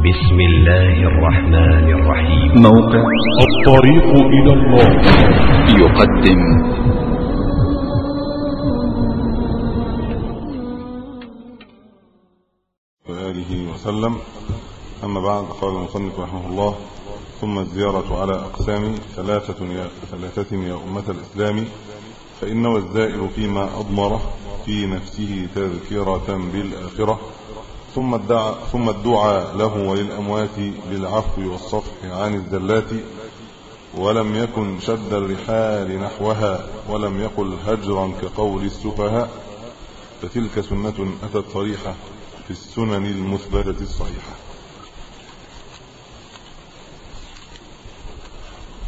بسم الله الرحمن الرحيم. موقع الطريق إلى الله. يقدم. وآله وسلم. أما بعد قال المصنف رحمه الله ثم الزيارة على أقسام ثلاثة يا, ثلاثة يا أمة الإسلام. فإن والزائر فيما أضمره في نفسه تذكرة بالآخرة. ثم الدعاء ثم الدعاء له وللأموات بالعفو والصفح عن الزلات ولم يكن شد الرحال نحوها ولم يقل هجرا كقول السفهاء. فتلك سنة أتت صريحة في السنن المثبتة الصحيحة.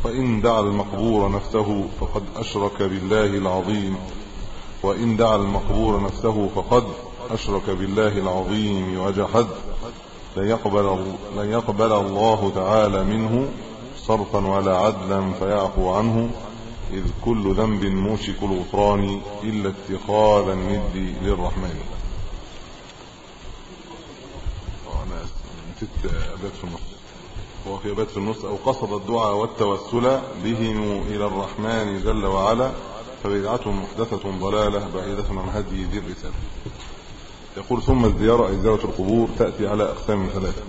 وإن دعا المقبور نفسه فقد أشرك بالله العظيم. وإن دعا المقبور نفسه فقد أشرك بالله العظيم وجحد لن يقبل, لن يقبل الله تعالى منه صرفا ولا عدلا فيعفو عنه إذ كل ذنب موشك الغفران إلا اتخاذ الند للرحمن. أنا نسيت أبات في النص. هو في أبات في النص أو قصد الدعاء والتوسل بهم إلى الرحمن جل وعلا فبدعة محدثة ضلالة بعيدة عن هدي ذي الرسالة. يقول ثم الزيارة أي زيارة القبور تأتي على أقسام ثلاثة.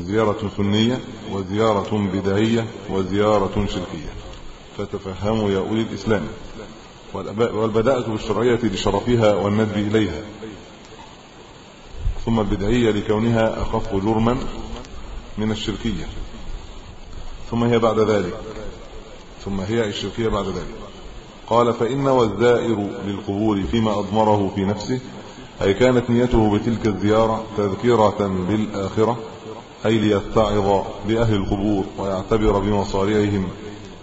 زيارة سنية وزيارة بدعية وزيارة شركية. فتفهموا يا أولي الإسلام. والبداءة بالشرعية لشرفها والندب إليها. ثم البدعية لكونها أخف جرما من الشركية. ثم هي بعد ذلك. ثم هي الشركية بعد ذلك. قال فإن والزائر للقبور فيما أضمره في نفسه أي كانت نيته بتلك الزيارة تذكرة بالآخرة أي ليتعظ بأهل القبور ويعتبر بمصاريعهم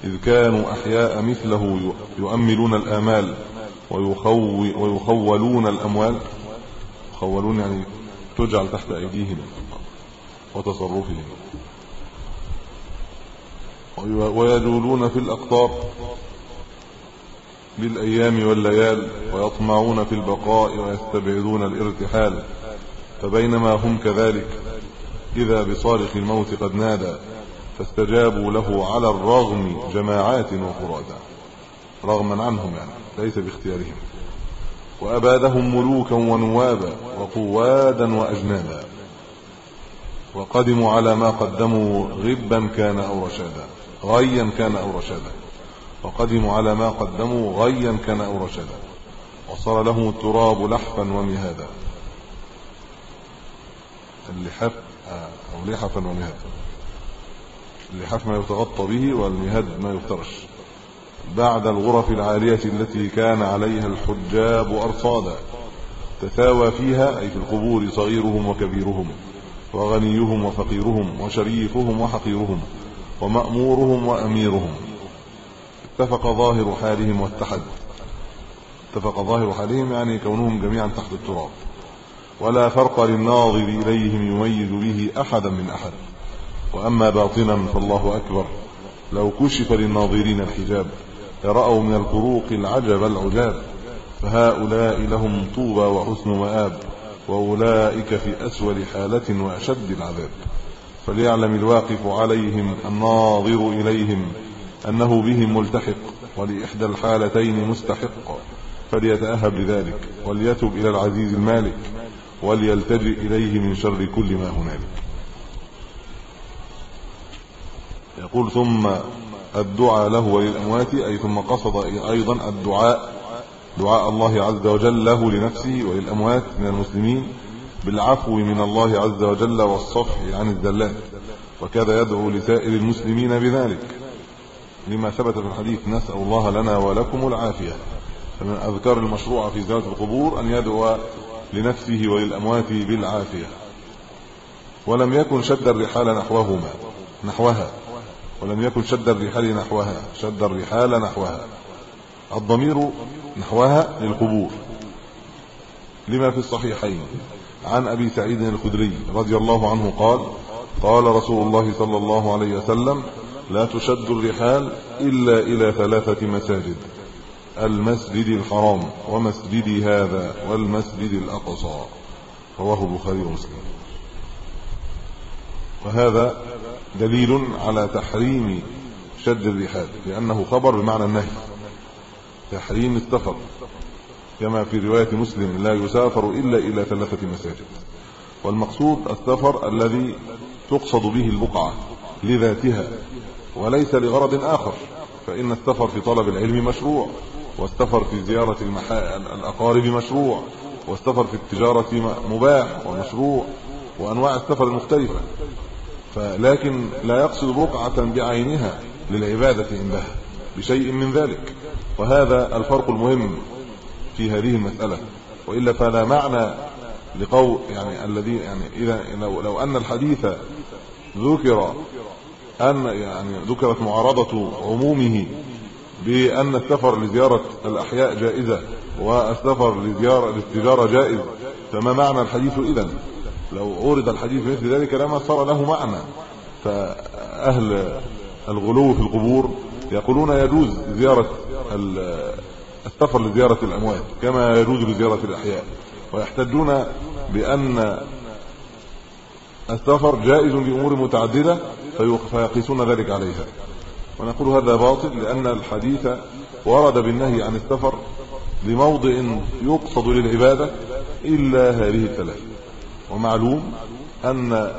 إذ كانوا أحياء مثله يؤملون الآمال ويخو ويخولون الأموال. يخولون يعني تجعل تحت أيديهم وتصرفهم. ويجولون في الأقطار بالأيام والليال ويطمعون في البقاء ويستبعدون الارتحال فبينما هم كذلك إذا بصارخ الموت قد نادى فاستجابوا له على الرغم جماعات وفرادا رغما عنهم يعني ليس باختيارهم. وأبادهم ملوكا ونوابا وقوادا وأجنادا. وقدموا على ما قدموا غبا كان أو رشادا غيا كان أو رشادا. وقدموا على ما قدموا غيا كان أو رشدا وصار لهم التراب لحفا ومهادا. اللحاف أو لحفا ومهادا. اللحاف ما يتغطى به والمهاد ما يفترش. بعد الغرف العالية التي كان عليها الحجاب أرصادا. تساوى فيها أي في القبور صغيرهم وكبيرهم وغنيهم وفقيرهم وشريفهم وحقيرهم ومأمورهم وأميرهم. اتفق ظاهر حالهم واتحد اتفق ظاهر حالهم يعني كونهم جميعا تحت التراب. ولا فرق للناظر إليهم يميز به أحدا من أحد. وأما باطنا فالله أكبر. لو كشف للناظرين الحجاب لرأوا من الفروق العجب العجاب. فهؤلاء لهم طوبى وحسن مآب وأولئك في أسول حالة وأشد العذاب. فليعلم الواقف عليهم الناظر إليهم أنه بهم ملتحق ولإحدى الحالتين مستحق فليتأهب لذلك وليتب إلى العزيز المالك وليلتجئ إليه من شر كل ما هنالك. يقول ثم الدعاء له وللأموات أي ثم قصد أيضا الدعاء دعاء الله عز وجل له لنفسه وللأموات من المسلمين بالعفو من الله عز وجل والصفح عن الزلات وكذا يدعو لسائر المسلمين بذلك. لما ثبت في الحديث نسأل الله لنا ولكم العافية. فمن الأذكار المشروعة في زيارة القبور أن يدعو لنفسه وللأموات بالعافية. ولم يكن شد الرحال نحوهما نحوها. ولم يكن شد الرحال نحوها شد الرحال نحوها. الضمير نحوها للقبور. لما في الصحيحين. عن أبي سعيد الخدري رضي الله عنه قال قال رسول الله صلى الله عليه وسلم لا تشد الرحال إلا إلى ثلاثة مساجد المسجد الحرام ومسجدي هذا والمسجد الأقصى. رواه البخاري ومسلم. وهذا دليل على تحريم شد الرحال لأنه خبر بمعنى النهي. تحريم السفر كما في رواية مسلم لا يسافر إلا إلى ثلاثة مساجد. والمقصود السفر الذي تقصد به البقعة لذاتها. وليس لغرض آخر فإن السفر في طلب العلم مشروع والسفر في زيارة الأقارب مشروع والسفر في التجارة مباح ومشروع وأنواع السفر المختلفة فلكن لا يقصد بقعة بعينها للعبادة عندها بشيء من ذلك. وهذا الفرق المهم في هذه المسألة. وإلا فلا معنى لقول يعني الذي يعني إذا لو أن الحديث ذكر أن يعني ذكرت معارضة عمومه بأن السفر لزيارة الأحياء جائزة والسفر لزيارة للتجارة جائز. فما معنى الحديث إذا لو عورض الحديث مثل ذلك لما صار له معنى. فأهل الغلو في القبور يقولون يجوز زيارة السفر لزيارة الأموات كما يجوز لزيارة الأحياء. ويحتجون بأن السفر جائز لأمور متعددة فيقيسون ذلك عليها. ونقول هذا باطل لأن الحديث ورد بالنهي عن السفر لموضع يقصد للعبادة إلا هذه الثلاث. ومعلوم أن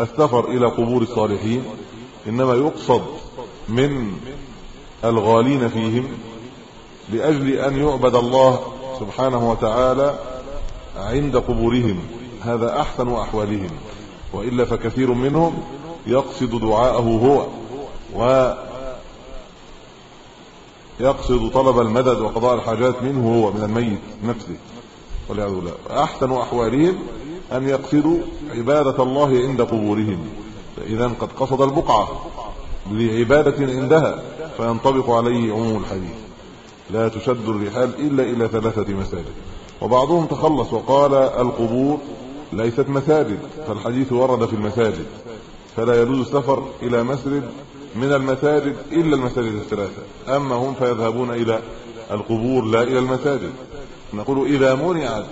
السفر إلى قبور الصالحين إنما يقصد من الغالين فيهم لأجل أن يعبد الله سبحانه وتعالى عند قبورهم. هذا أحسن أحوالهم. وإلا فكثير منهم يقصد دعاءه هو ويقصد طلب المدد وقضاء الحاجات منه هو من الميت نفسه والعياذ بالله. احسن أحوالهم أن يقصدوا عبادة الله عند قبورهم. فإذا قد قصد البقعة لعبادة عندها فينطبق عليه عموم الحديث. لا تشد الرحال إلا إلى ثلاثة مساجد وبعضهم تخلص وقال القبور ليست مساجد فالحديث ورد في المساجد. فلا يجوز السفر إلى مسجد من المساجد إلا المساجد الثلاثة. أما هم فيذهبون إلى القبور لا إلى المساجد. نقول إذا منعت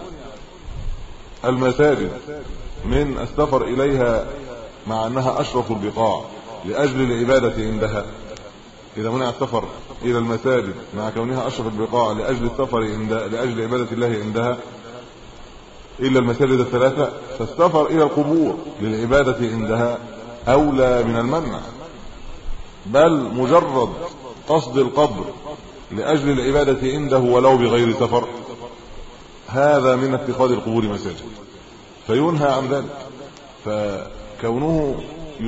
المساجد من السفر إليها مع أنها أشرف البقاع لأجل العبادة عندها. إذا منع السفر إلى المساجد مع كونها أشرف البقاع لأجل السفر عند لأجل عبادة الله عندها إلا المساجد الثلاثة فالسفر إلى القبور للعبادة عندها أولى من المنع. بل مجرد قصد القبر لأجل العبادة عنده ولو بغير سفر هذا من اتخاذ القبور مساجد. فينهى عن ذلك. فكونه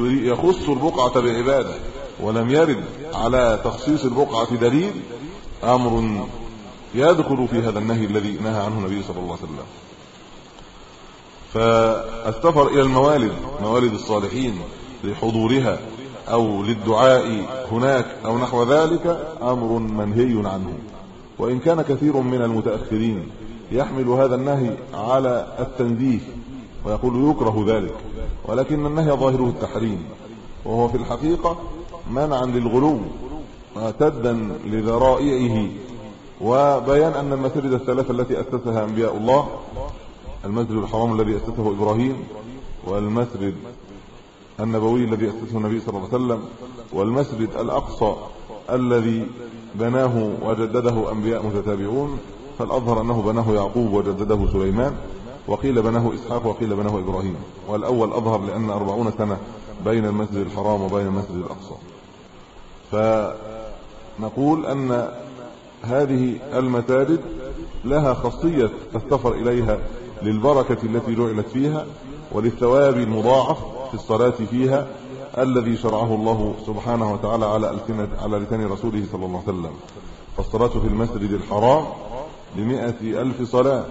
يخص البقعة بعبادة ولم يرد على تخصيص البقعة دليل أمر يدخل في هذا النهي الذي نهى عنه النبي صلى الله عليه وسلم. فالسفر إلى الموالد موالد الصالحين لحضورها أو للدعاء هناك أو نحو ذلك أمر منهي عنه. وإن كان كثير من المتأخرين يحمل هذا النهي على التنزيه ويقول يكره ذلك ولكن النهي ظاهره التحريم وهو في الحقيقة منعا للغلو معتدا لذرائعه. وبيان أن المساجد الثلاثة التي أسسها أنبياء الله المسجد الحرام الذي أسسه إبراهيم والمسجد النبوي الذي أسسه النبي صلى الله عليه وسلم والمسجد الأقصى الذي بناه وجدده أنبياء متتابعون فالأظهر أنه بناه يعقوب وجدده سليمان وقيل بناه إسحاق وقيل بناه إبراهيم. والأول أظهر لأن 40 سنة بين المسجد الحرام وبين المسجد الأقصى. فنقول أن هذه المساجد لها خاصية السفر إليها للبركة التي جعلت فيها وللثواب المضاعف في الصلاة فيها الذي شرعه الله سبحانه وتعالى على السنة على لسان رسوله صلى الله عليه وسلم. فالصلاة في المسجد الحرام بمئة ألف صلاة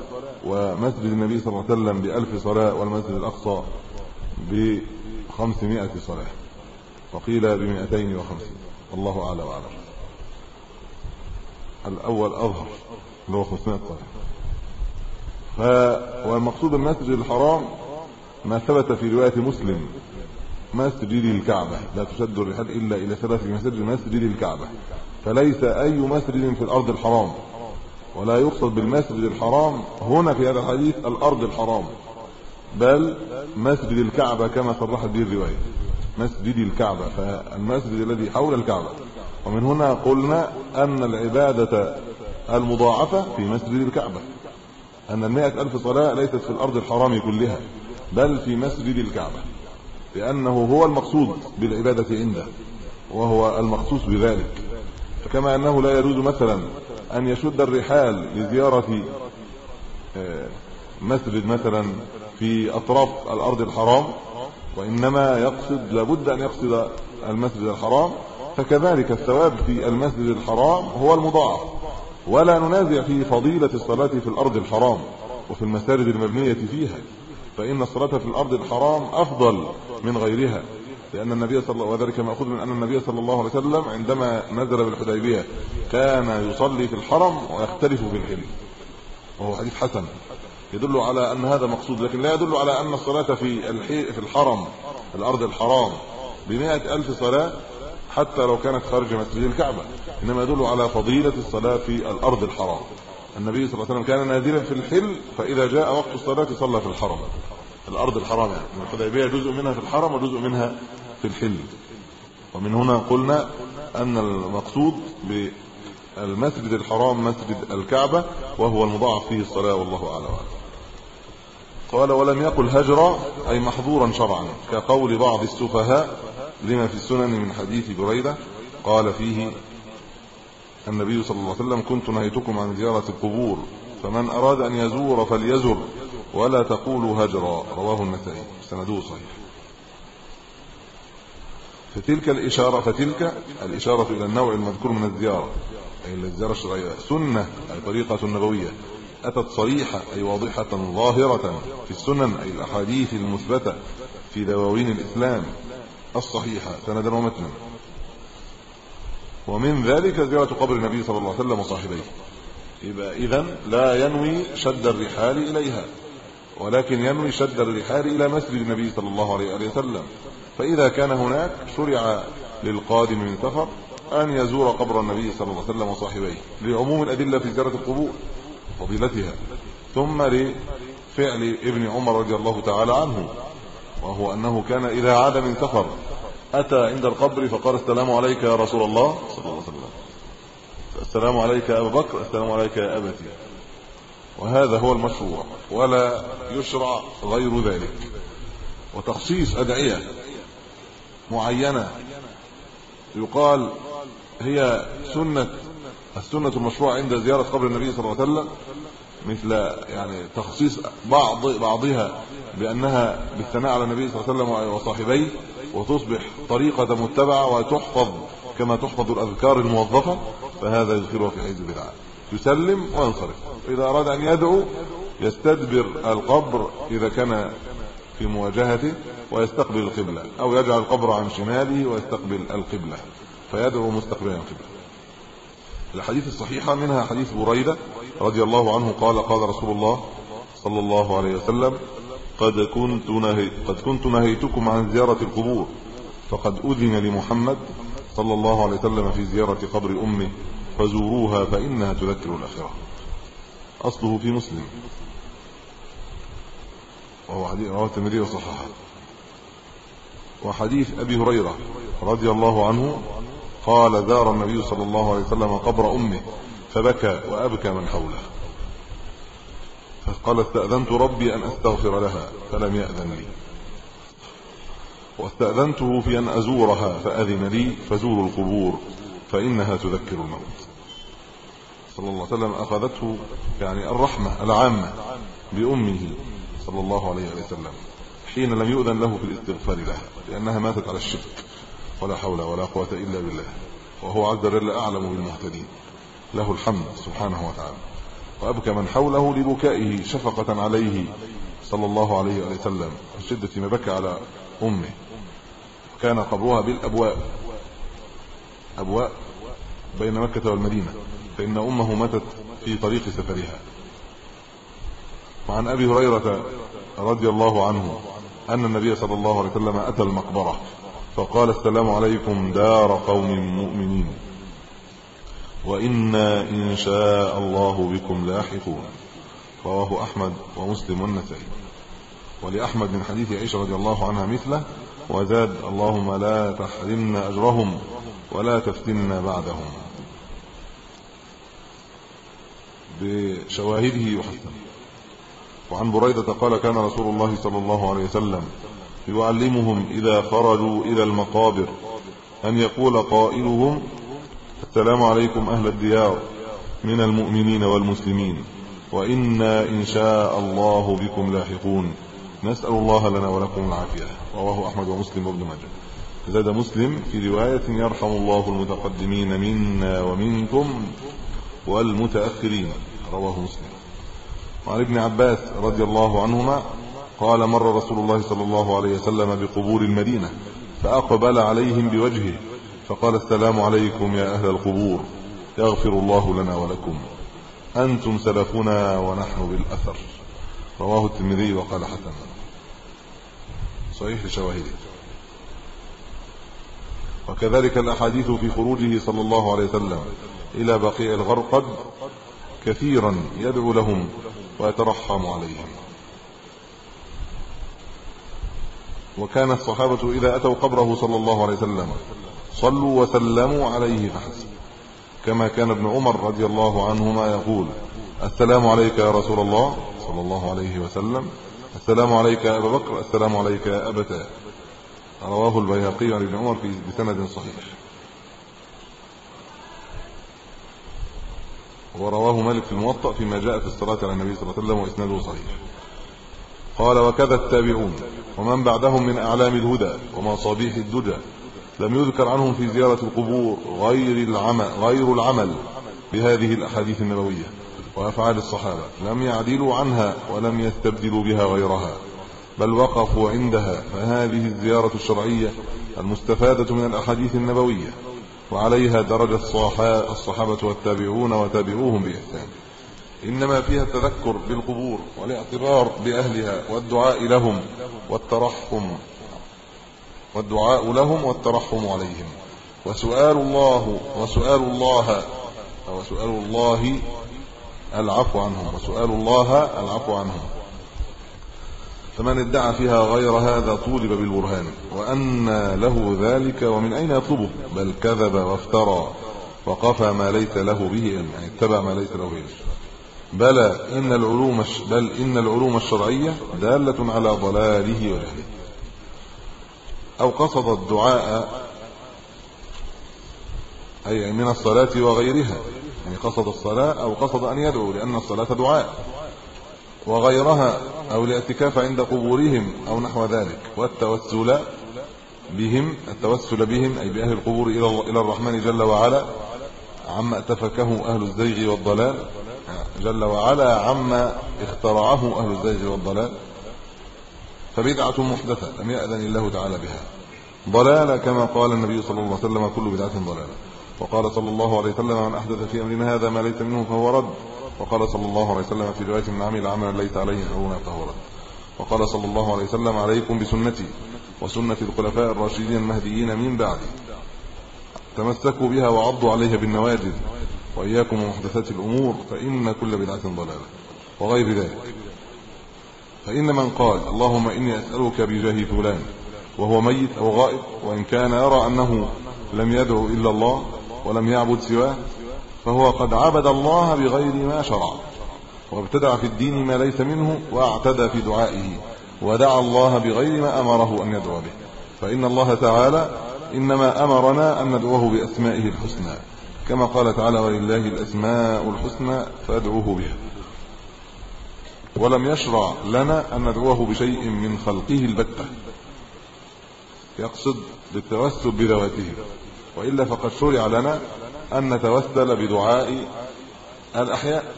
ومسجد النبي صلى الله عليه وسلم بألف صلاة والمسجد الأقصى بخمسمائة صلاة. بمئتين وخمسين. الله أعلى وأعلم. الأول أظهر اللي هو 500 صلاة. ف والمقصود المسجد الحرام ما ثبت في رواية مسلم مسجد الكعبة. لا تشد الرحال إلا إلى ثلاث مساجد مسجد الكعبة. فليس أي مسجد في الأرض الحرام. ولا يقصد بالمسجد الحرام هنا في هذا الحديث الأرض الحرام بل مسجد الكعبة كما صرحت به الرواية. مسجد الكعبة فالمسجد الذي حول الكعبة. ومن هنا قلنا أن العبادة المضاعفة في مسجد الكعبة. أن المائة ألف صلاة ليست في الأرض الحرام كلها بل في مسجد الكعبة لأنه هو المقصود بالعبادة عنده وهو المخصوص بذلك. فكما أنه لا يجوز مثلا أن يشد الرحال لزيارة آه، مسجد مثلا في أطراف الأرض الحرام وإنما يقصد لابد أن يقصد المسجد الحرام فكذلك الثواب في المسجد الحرام هو المضاعف. ولا ننازع في فضيلة الصلاة في الأرض الحرام وفي المساجد المبنية فيها فإن الصلاة في الأرض الحرام أفضل من غيرها لأن النبي صلى الله وذلك مأخوذ من أن النبي صلى الله عليه وسلم عندما نزل بالحديبية كان يصلي في الحرم ويختلف في وهو حديث حسن. يدل على أن هذا مقصود لكن لا يدل على أن الصلاة في في الحرم الأرض الحرام بمئة ألف صلاة حتى لو كانت خارج مسجد الكعبة إنما يدل على فضيلة الصلاة في الأرض الحرام. النبي صلى الله عليه وسلم كان نازلا في الحل فإذا جاء وقت الصلاة صلى في الحرم. الأرض الحرام يعني الحديبية جزء منها في الحرم وجزء منها في الحل. ومن هنا قلنا أن المقصود بالمسجد الحرام مسجد الكعبة وهو المضاعف فيه الصلاة والله أعلم. قال ولم يقل هجرا أي محظورا شرعا كقول بعض السفهاء لما في السنن من حديث بريدة قال فيه النبي صلى الله عليه وسلم كنت نهيتكم عن زيارة القبور فمن أراد أن يزور فليزر ولا تقولوا هجرا. رواه النسائي سنده صحيح. فتلك الإشارة فتلك الإشارة إلى النوع المذكور من الزيارة أي الزيارة الشرعية سنة أي طريقة نبوية أتت صريحة أي واضحة ظاهرة في السنن أي الأحاديث المثبتة في دواوين الإسلام. الصحيحة سندا ومتنا. ومن ذلك زيارة قبر النبي صلى الله عليه وسلم وصاحبيه. إذن لا ينوي شد الرحال إليها ولكن ينوي شد الرحال إلى مسجد النبي صلى الله عليه وسلم. فإذا كان هناك شرع للقادم من سفر أن يزور قبر النبي صلى الله عليه وسلم وصاحبيه لعموم الأدلة في زيارة القبور فضيلتها ثم لفعل ابن عمر رضي الله تعالى عنه. وهو أنه كان إذا عاد من سفر أتى عند القبر فقال السلام عليك يا رسول الله صلى الله عليه وسلم. السلام عليك يا أبا بكر السلام عليك يا أبتي. وهذا هو المشروع ولا يشرع غير ذلك. وتخصيص أدعية معينة يقال هي سنة السنة المشروعة عند زيارة قبر النبي صلى الله عليه وسلم مثل يعني تخصيص بعض بعضها بأنها بالثناء على النبي صلى الله عليه وسلم وصاحبيه وتصبح طريقة متبعة وتحفظ كما تحفظ الأذكار الموظفة فهذا يدخلها في حيز البدعة يسلم وينصرف. إذا أراد أن يدعو يستدبر القبر إذا كان في مواجهته ويستقبل القبلة أو يجعل القبر عن شماله ويستقبل القبلة فيدعو مستقبلا القبلة الحديث الصحيحة منها حديث بريدة رضي الله عنه قال قال رسول الله صلى الله عليه وسلم قد كنت نهي قد كنت نهيتكم عن زيارة القبور فقد أذن لمحمد صلى الله عليه وسلم في زيارة قبر أمه فزوروها فإنها تذكر الآخرة. أصله في مسلم. وهو حديث رواه الترمذي وصححه. وحديث أبي هريرة رضي الله عنه قال زار النبي صلى الله عليه وسلم قبر أمه فبكى وأبكى من حوله. فقال استأذنت ربي أن أستغفر لها فلم يأذن لي. واستأذنته في أن أزورها فأذن لي فزوروا القبور فإنها تذكر الموت. صلى الله عليه وسلم أخذته يعني الرحمة العامة بأمه صلى الله عليه وسلم حين لم يؤذن له في الاستغفار لها لأنها ماتت على الشرك ولا حول ولا قوة إلا بالله وهو عز وجل أعلم بالمهتدين له الحمد سبحانه وتعالى. وأبكى من حوله لبكائه شفقة عليه صلى الله عليه وسلم شدة ما بكى على أمه. كان قبرها بالأبواء أبواء بين مكة والمدينة فإن أمه ماتت في طريق سفرها. وعن أبي هريرة رضي الله عنه أن النبي صلى الله عليه وسلم أتى المقبرة فقال السلام عليكم دار قوم مؤمنين. وإنا إن شاء الله بكم لاحقون. رواه أحمد ومسلم والنسائي. ولأحمد من حديث عائشة رضي الله عنها مثله وزاد اللهم لا تحرمنا أجرهم ولا تفتنا بعدهم. بشواهده يحسن وعن بريدة قال كان رسول الله صلى الله عليه وسلم يعلمهم إذا خرجوا إلى المقابر أن يقول قائلهم السلام عليكم أهل الديار من المؤمنين والمسلمين. وإنا إن شاء الله بكم لاحقون. نسأل الله لنا ولكم العافية. رواه أحمد ومسلم وابن ماجه. زاد مسلم في رواية يرحم الله المتقدمين منا ومنكم والمتأخرين. رواه مسلم. وعن ابن عباس رضي الله عنهما قال مر رسول الله صلى الله عليه وسلم بقبور المدينة فأقبل عليهم بوجهه فقال السلام عليكم يا أهل القبور يغفر الله لنا ولكم. أنتم سلفنا ونحن بالأثر. رواه الترمذي وقال حسن. صحيح لشواهده وكذلك الأحاديث في خروجه صلى الله عليه وسلم إلى بقيع الغرقد كثيرا يدعو لهم ويترحم عليهم. وكان الصحابة إذا أتوا قبره صلى الله عليه وسلم صلوا وسلموا عليه فحسب كما كان ابن عمر رضي الله عنهما يقول السلام عليك يا رسول الله صلى الله عليه وسلم. السلام عليك يا أبا بكر السلام عليك يا ابتا رواه البيهقي عن ابن عمر في بسند صحيح. ورواه مالك في الموطأ فيما جاء في الصلاة على النبي صلى الله عليه وسلم وإسناده صحيح. قال وكذا التابعون ومن بعدهم من أعلام الهدى ومصابيح الدجى لم يذكر عنهم في زيارة القبور غير العمل غير العمل بهذه الأحاديث النبوية. وأفعال الصحابة. لم يعدلوا عنها ولم يستبدلوا بها غيرها. بل وقفوا عندها. فهذه الزيارة الشرعية المستفادة من الأحاديث النبوية. وعليها درج الصحابة والتابعون وتابعوهم بإحسان. إنما فيها التذكر بالقبور والاعتبار بأهلها والدعاء لهم والترحم والدعاء لهم والترحم عليهم. وسؤال الله وسؤال الله أو سؤال الله العفو عنهم. وسؤال الله العفو عنهم. فمن ادعى فيها غير هذا طولب بالبرهان. وأن له ذلك ومن أين يطلبه؟ بل كذب وافترى وقفى ما ليس له به يعني اتبع ما ليس له به بلى إن العلوم بل إن العلوم الشرعية دالة على ضلاله وجهله. أو قصد الدعاء أي من الصلاة وغيرها يعني قصد الصلاة أو قصد أن يدعو لأن الصلاة دعاء وغيرها أو الاعتكاف عند قبورهم أو نحو ذلك والتوسل بهم التوسل بهم أي بأهل القبور إلى الرحمن جل وعلا عما أتفكه أهل الزيغ والضلال جل وعلا عما اخترعه أهل الزيغ والضلال. فبدعة محدثة لم يأذن الله تعالى بها. ضلالة كما قال النبي صلى الله عليه وسلم كل بدعة ضلالة. وقال صلى الله عليه وسلم من أحدث في أمرنا هذا ما ليس منه فهو رد. وقال صلى الله عليه وسلم في رواية من عمل عملا ليس عليه امرنا فهو رد. وقال صلى الله عليه وسلم عليكم بسنتي وسنة الخلفاء الراشدين المهديين من بعدي. تمسكوا بها وعضوا عليها بالنواجذ. وإياكم ومحدثات الأمور فإن كل بدعة ضلالة. وغير ذلك. فإن من قال اللهم إني أسألك بجاه فلان وهو ميت أو غائب وإن كان يرى أنه لم يدعو إلا الله ولم يعبد سواه فهو قد عبد الله بغير ما شرع وابتدع في الدين ما ليس منه واعتدى في دعائه ودعا الله بغير ما أمره أن يدعو به فإن الله تعالى إنما أمرنا أن ندعوه بأسمائه الحسنى كما قال تعالى ولله الأسماء الحسنى فادعوه بها ولم يشرع لنا أن ندعوه بشيء من خلقه البتة. يقصد بالتوسل بذواته. وإلا فقد شرع لنا أن نتوسل بدعاء الأحياء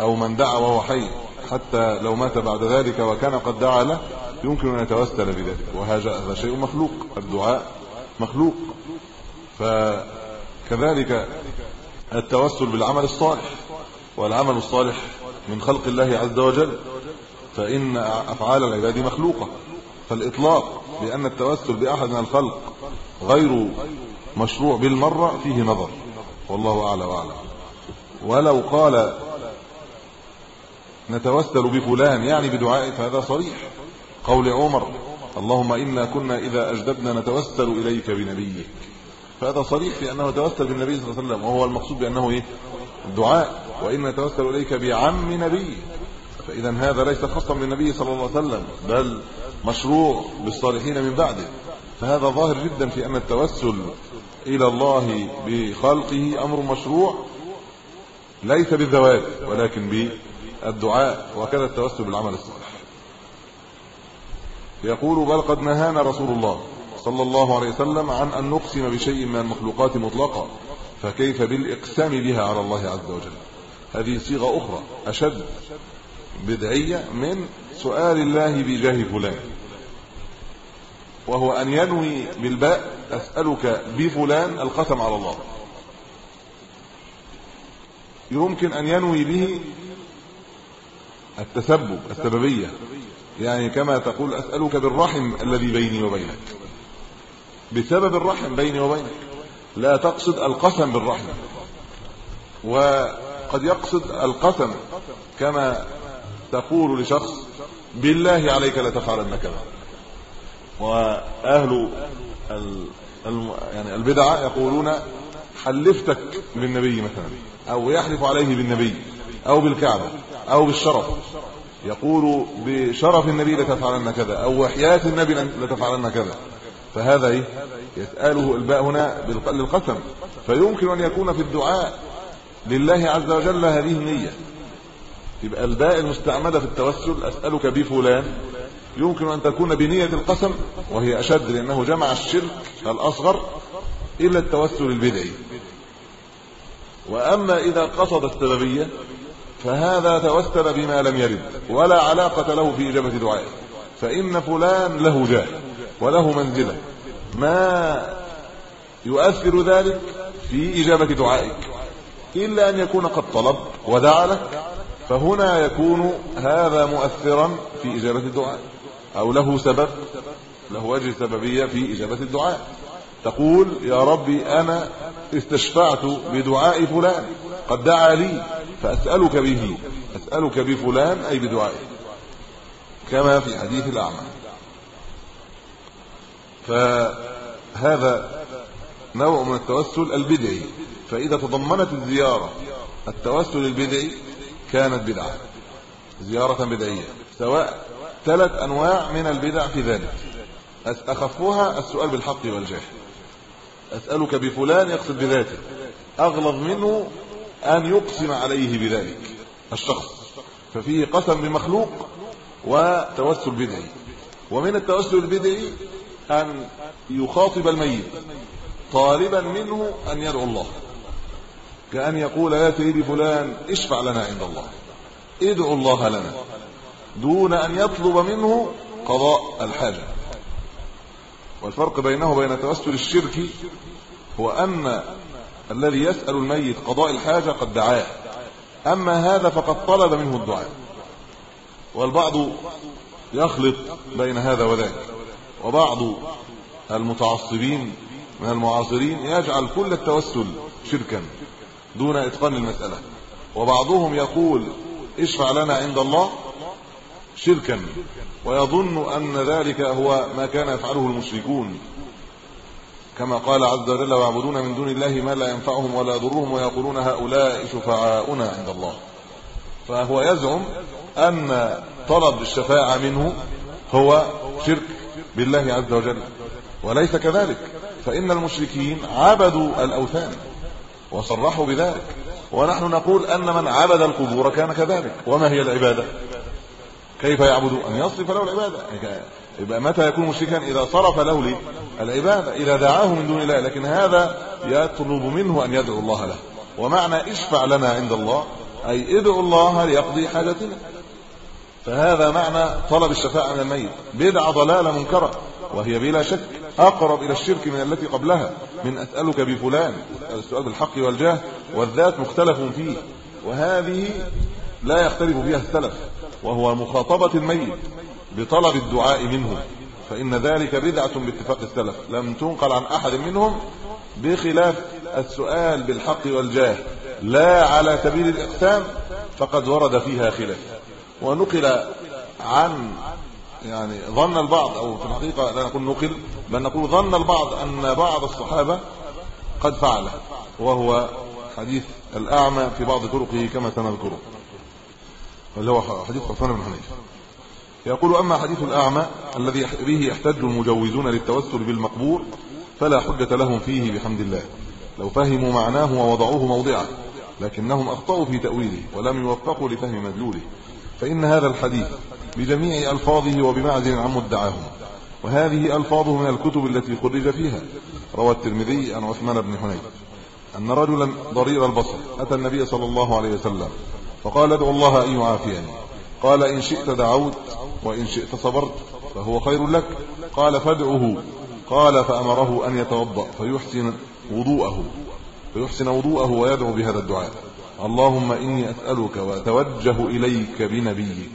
أو من دعا وهو حي. حتى لو مات بعد ذلك وكان قد دعا له يمكن أن يتوسل بذلك. وهذا شيء مخلوق. الدعاء مخلوق. فكذلك التوسل بالعمل الصالح. والعمل الصالح من خلق الله عز وجل فإن أفعال العباد مخلوقة فالإطلاق بأن التوسل بأحد من الخلق غير مشروع بالمرة فيه نظر والله أعلى وأعلم ولو قال نتوسل بفلان يعني بدعائه فهذا صريح. قول عمر اللهم إنا كنا إذا أجدبنا نتوسل إليك بنبيك. فهذا صريح في أنه توسل بالنبي صلى الله عليه وسلم وهو المقصود بأنه إيه؟ الدعاء وإن نتوسل إليك بعم نبي. فإذا هذا ليس خاصا بالنبي صلى الله عليه وسلم بل مشروع بالصالحين من بعده. فهذا ظاهر جدا في أن التوسل إلى الله بخلقه أمر مشروع ليس بالذوات ولكن بالدعاء وكذا التوسل بالعمل الصالح. يقول بل قد نهانا رسول الله صلى الله عليه وسلم عن أن نقسم بشيء من المخلوقات مطلقا فكيف بالإقسام بها على الله عز وجل؟ هذه صيغة أخرى أشد بدعية من سؤال الله بجاه فلان. وهو أن ينوي بالباء أسألك بفلان القسم على الله. يمكن أن ينوي به التسبب السببية. يعني كما تقول أسألك بالرحم الذي بيني وبينك. بسبب الرحم بيني وبينك. لا تقصد القسم بالرحم. وقد يقصد القسم كما تقول لشخص بالله عليك لا تفعلن كذا وأهل يعني البدعة يقولون حلفتك بالنبي مثلا أو يحلف عليه بالنبي أو بالكعبة أو بالشرف. يقول بشرف النبي لتفعلن كذا أو وحياة النبي لتفعلن كذا فهذا إيه؟ يساله الباء هنا للقسم. فيمكن أن يكون في الدعاء لله عز وجل هذه النية. يبقى الباء المستعملة في التوسل أسألك بفلان. يمكن أن تكون بنية القسم وهي أشد لأنه جمع الشرك الأصغر إلى التوسل البدعي. وأما إذا قصد السببية فهذا توسل بما لم يرد ولا علاقة له في إجابة دعائه. فإن فلان له جاه وله منزلة. ما يؤثر ذلك في إجابة دعائك؟ إلا أن يكون قد طلب ودعا لك فهنا يكون هذا مؤثرا في إجابة الدعاء أو له سبب له وجه سببية في إجابة الدعاء. تقول يا ربي أنا استشفعت بدعاء فلان قد دعا لي فأسألك به أسألك بفلان أي بدعائه. كما في حديث الأعمى. فهذا نوع من التوسل البدعي. فإذا تضمنت الزيارة التوسل البدعي كانت بدعة. زيارة بدعية سواء ثلاث أنواع من البدع في ذلك. اخفها السؤال بالحق والجاه. أسألك بفلان يقصد بذاته. أغلظ منه أن يقسم عليه بذلك الشخص. ففيه قسم بمخلوق وتوسل بدعي. ومن التوسل البدعي أن يخاطب الميت طالبا منه أن يدعو الله. كأن يقول يا سيدي فلان اشفع لنا عند الله. ادعو الله لنا. دون أن يطلب منه قضاء الحاجة. والفرق بينه وبين توسل الشرك هو أن الذي يسأل الميت قضاء الحاجة قد دعاه. أما هذا فقد طلب منه الدعاء. والبعض يخلط بين هذا وذاك. وبعض المتعصبين من المعاصرين يجعل كل التوسل شركا. دون إتقان المسألة. وبعضهم يقول اشفع لنا عند الله شركا ويظن أن ذلك هو ما كان يفعله المشركون. كما قال عز وجل ويعبدون من دون الله ما لا ينفعهم ولا يضرهم ويقولون هؤلاء شفعاؤنا عند الله. فهو يزعم أن طلب الشفاعة منه هو شرك بالله عز وجل. وليس كذلك. فإن المشركين عبدوا الأوثان. وصرحوا بذلك. ونحن نقول أن من عبد القبور كان كذلك. وما هي العبادة؟ كيف يعبد أن يصرف له العبادة؟ يبقى متى يكون مشركا؟ إذا صرف له العبادة إذا دعاه من دون الله. لكن هذا يطلب منه أن يدعو الله له. ومعنى اشفع لنا عند الله أي ادعو الله ليقضي حاجتنا. فهذا معنى طلب الشفاعة من الميت. بدعه ضلاله منكره وهي بلا شك. أقرب إلى الشرك من التي قبلها من أسألك بفلان السؤال بالحق والجاه والذات مختلف فيه وهذه لا يختلف فيها السلف وهو مخاطبة الميت بطلب الدعاء منه فإن ذلك بدعة باتفاق السلف. لم تنقل عن أحد منهم بخلاف السؤال بالحق والجاه لا على سبيل الاقسام فقد ورد فيها خلاف. ونقل عن يعني ظن البعض أو في الحقيقة لا نقول نقل بل نقول ظن البعض أن بعض الصحابة قد فعله وهو حديث الأعمى في بعض طرقه كما سنذكره اللي هو حديث عثمان بن حنيفة. يقول أما حديث الأعمى الذي به يحتج المجوزون للتوسل بالمقبور فلا حجة لهم فيه بحمد الله. لو فهموا معناه ووضعوه موضعه لكنهم أخطأوا في تأويله ولم يوفقوا لفهم مدلوله. فإن هذا الحديث بجميع ألفاظه وبمعزل عن مدعاهم وهذه ألفاظه من الكتب التي خرج فيها. روى الترمذي عن عثمان بن حنيف. أن رجلا ضرير البصر أتى النبي صلى الله عليه وسلم فقال ادعو الله أن يعافيني. قال إن شئت دعوت وإن شئت صبرت فهو خير لك. قال فادعه. قال فأمره أن يتوضأ فيحسن وضوءه. فيحسن وضوءه ويدعو بهذا الدعاء. اللهم إني أسألك وأتوجه إليك بنبيك.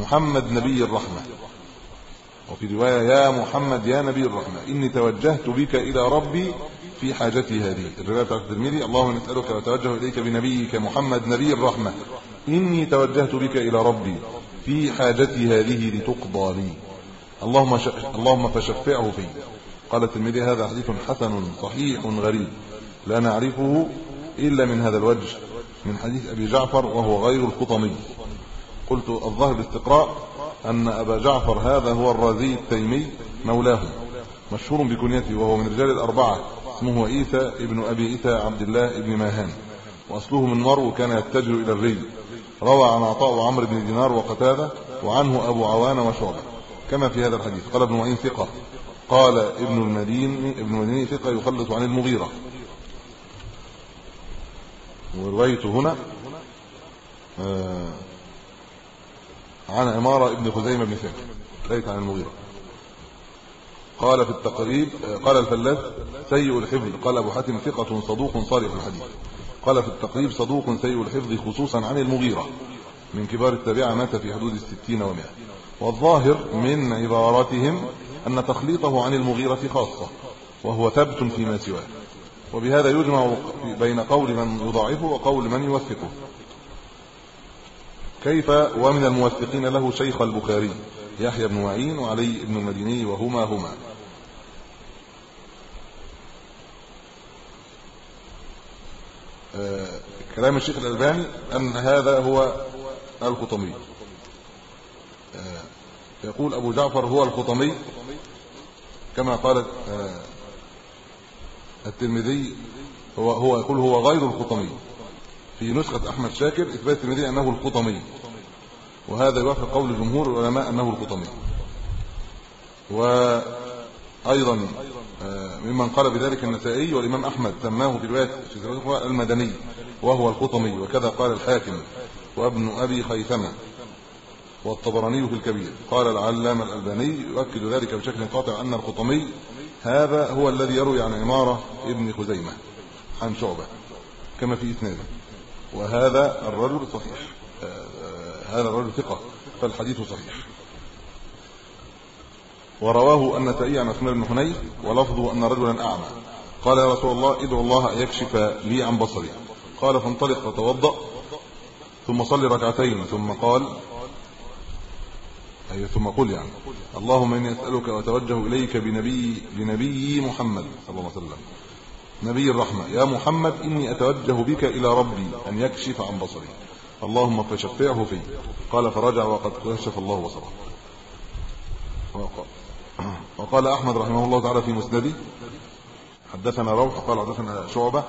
محمد نبي الرحمة. وفي رواية يا محمد يا نبي الرحمة إني توجهت بك إلى ربي في حاجتي هذه. الرواية بتاعت الترمذي اللهم نسألك واتوجه إليك بنبيك محمد نبي الرحمة. إني توجهت بك إلى ربي في حاجتي هذه لتقضى لي. اللهم ش... اللهم فشفعه في. قال الترمذي هذا حديث حسن صحيح غريب. لا نعرفه إلا من هذا الوجه من حديث أبي جعفر وهو غير الخطمي قلت الظاهر الاستقراء أن أبا جعفر هذا هو الرازي التيمي مولاه مشهور بكنيته وهو من رجال الأربعة اسمه عيسى ابن أبي عيسى عبد الله ابن ماهان وأصله من مرو كان يتجه إلى الري. روى عن عطاء وعمرو بن دينار وقتادة وعنه أبو عوان وشعبة كما في هذا الحديث. قال ابن معين ثقة. قال ابن المدين ابن المديني ثقة يخلص عن المغيرة. وروايته هنا آه عن عمارة ابن خزيمة بن ثابت ليس عن المغيرة. قال في التقريب قال الفلاس سيء الحفظ. قال أبو حاتم ثقة صدوق صالح الحديث. قال في التقريب صدوق سيء الحفظ خصوصا عن المغيرة. من كبار التابعة مات في حدود الستين ومئة والظاهر من عباراتهم أن تخليطه عن المغيرة خاصة وهو ثبت فيما سواه. وبهذا يجمع بين قول من يضاعفه وقول من يوثقه. كيف ومن الموثقين له شيخ البخاري يحيى بن معين وعلي بن المديني وهما هما. آه كلام الشيخ الألباني أن هذا هو الخطمي آه يقول أبو جعفر هو الخطمي كما قالت آه الترمذي هو هو يقول هو غير الخطمي في نسخة أحمد شاكر إثبات الترمذي أنه الخطمي وهذا يوافق قول جمهور العلماء أنه الخطمي وأيضا آه، ممن قال بذلك النسائي والإمام أحمد سماه في رواية المدني وهو الخطمي وكذا قال الحاكم وابن أبي خيثمة والطبراني في الكبير. قال العلامة الألباني يؤكد ذلك بشكل قاطع أن الخطمي هذا هو الذي يروي عن عمارة ابن خزيمة عن شعبة كما في إسناده وهذا الرجل صحيح. آه، آه، هذا الرجل ثقة فالحديث صحيح. ورواه النسائي عن عثمان بن حنيف ولفظه أن رجلا أعمى. قال يا رسول الله ادعو الله أن يكشف لي عن بصري. قال فانطلق فتوضأ ثم صلي ركعتين ثم قال أي ثم قل يعني. اللهم إني أسألك وأتوجه إليك بنبي بنبي محمد صلى الله عليه وسلم. نبي الرحمة يا محمد إني أتوجه بك إلى ربي أن يكشف عن بصري. اللهم فشفعه في. قال فرجع وقد كشف الله بصره. وقال أحمد رحمه الله تعالى في مسنده حدثنا روح قال حدثنا شعبة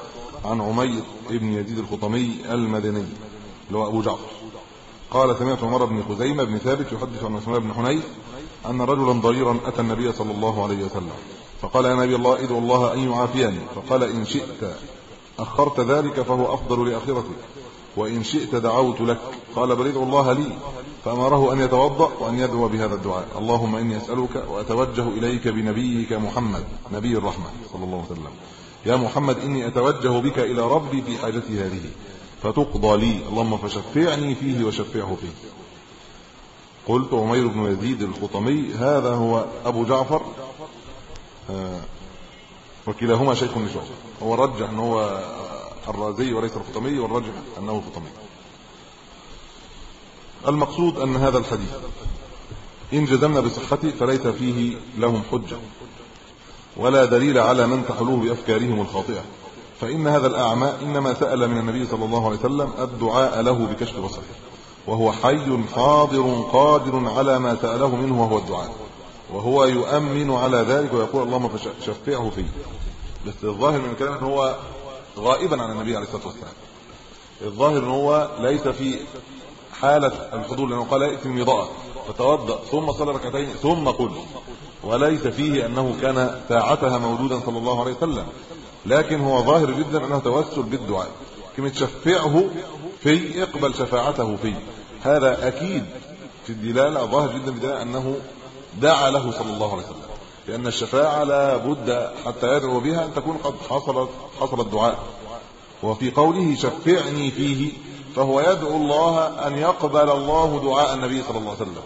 عن عمير ابن يزيد الخطمي المدني اللي هو أبو جعفر. قال سمعت عمر بن خزيمة بن ثابت يحدث عن عثمان بن حنيف أن رجلا ضريرا أتى النبي صلى الله عليه وسلم. فقال يا نبي الله ادعو الله أن يعافيني. فقال إن شئت أخرت ذلك فهو أفضل لآخرتك وإن شئت دعوت لك. قال بل ادعو الله لي. فأمره أن يتوضأ وأن يدعو بهذا الدعاء. اللهم إني أسألك وأتوجه إليك بنبيك محمد نبي الرحمة صلى الله عليه وسلم. يا محمد إني أتوجه بك إلى ربي في حاجتي هذه. فتقضى لي. اللهم فشفعني فيه وشفعه فيه. قلت عمير بن يزيد الخطمي هذا هو أبو جعفر. وكلاهما شيخ لشعبة هو رجح ان هو الرازي وليس الخطمي والرجح أنه الخطمي المقصود أن هذا الحديث إن جزمنا بصحته فليس فيه لهم حجة ولا دليل على من تحلوه بأفكارهم الخاطئة. فإن هذا الأعمى إنما سأل من النبي صلى الله عليه وسلم الدعاء له بكشف بصره وهو حي حاضر قادر على ما سأله منه وهو الدعاء. وهو يؤمن على ذلك ويقول اللهم فشفعه فيه بس الظاهر من الكلام إن هو غائبا عن النبي عليه الصلاة والسلام. الظاهر إن هو ليس في حالة الحضور لأنه قال ائت المضاء فتوضأ ثم صلى ركعتين ثم قل. وليس فيه أنه كان ساعتها موجودا صلى الله عليه وسلم. لكن هو ظاهر جدا أنه توسل بالدعاء. كلمة شفعه في اقبل شفاعته في. هذا أكيد في الدلالة ظاهر جدا بدلالة أنه دعا له صلى الله عليه وسلم. لأن الشفاعة لا بد حتى يدعو بها أن تكون قد حصلت حصل الدعاء وفي قوله شفعني فيه فهو يدعو الله أن يقبل الله دعاء النبي صلى الله عليه وسلم.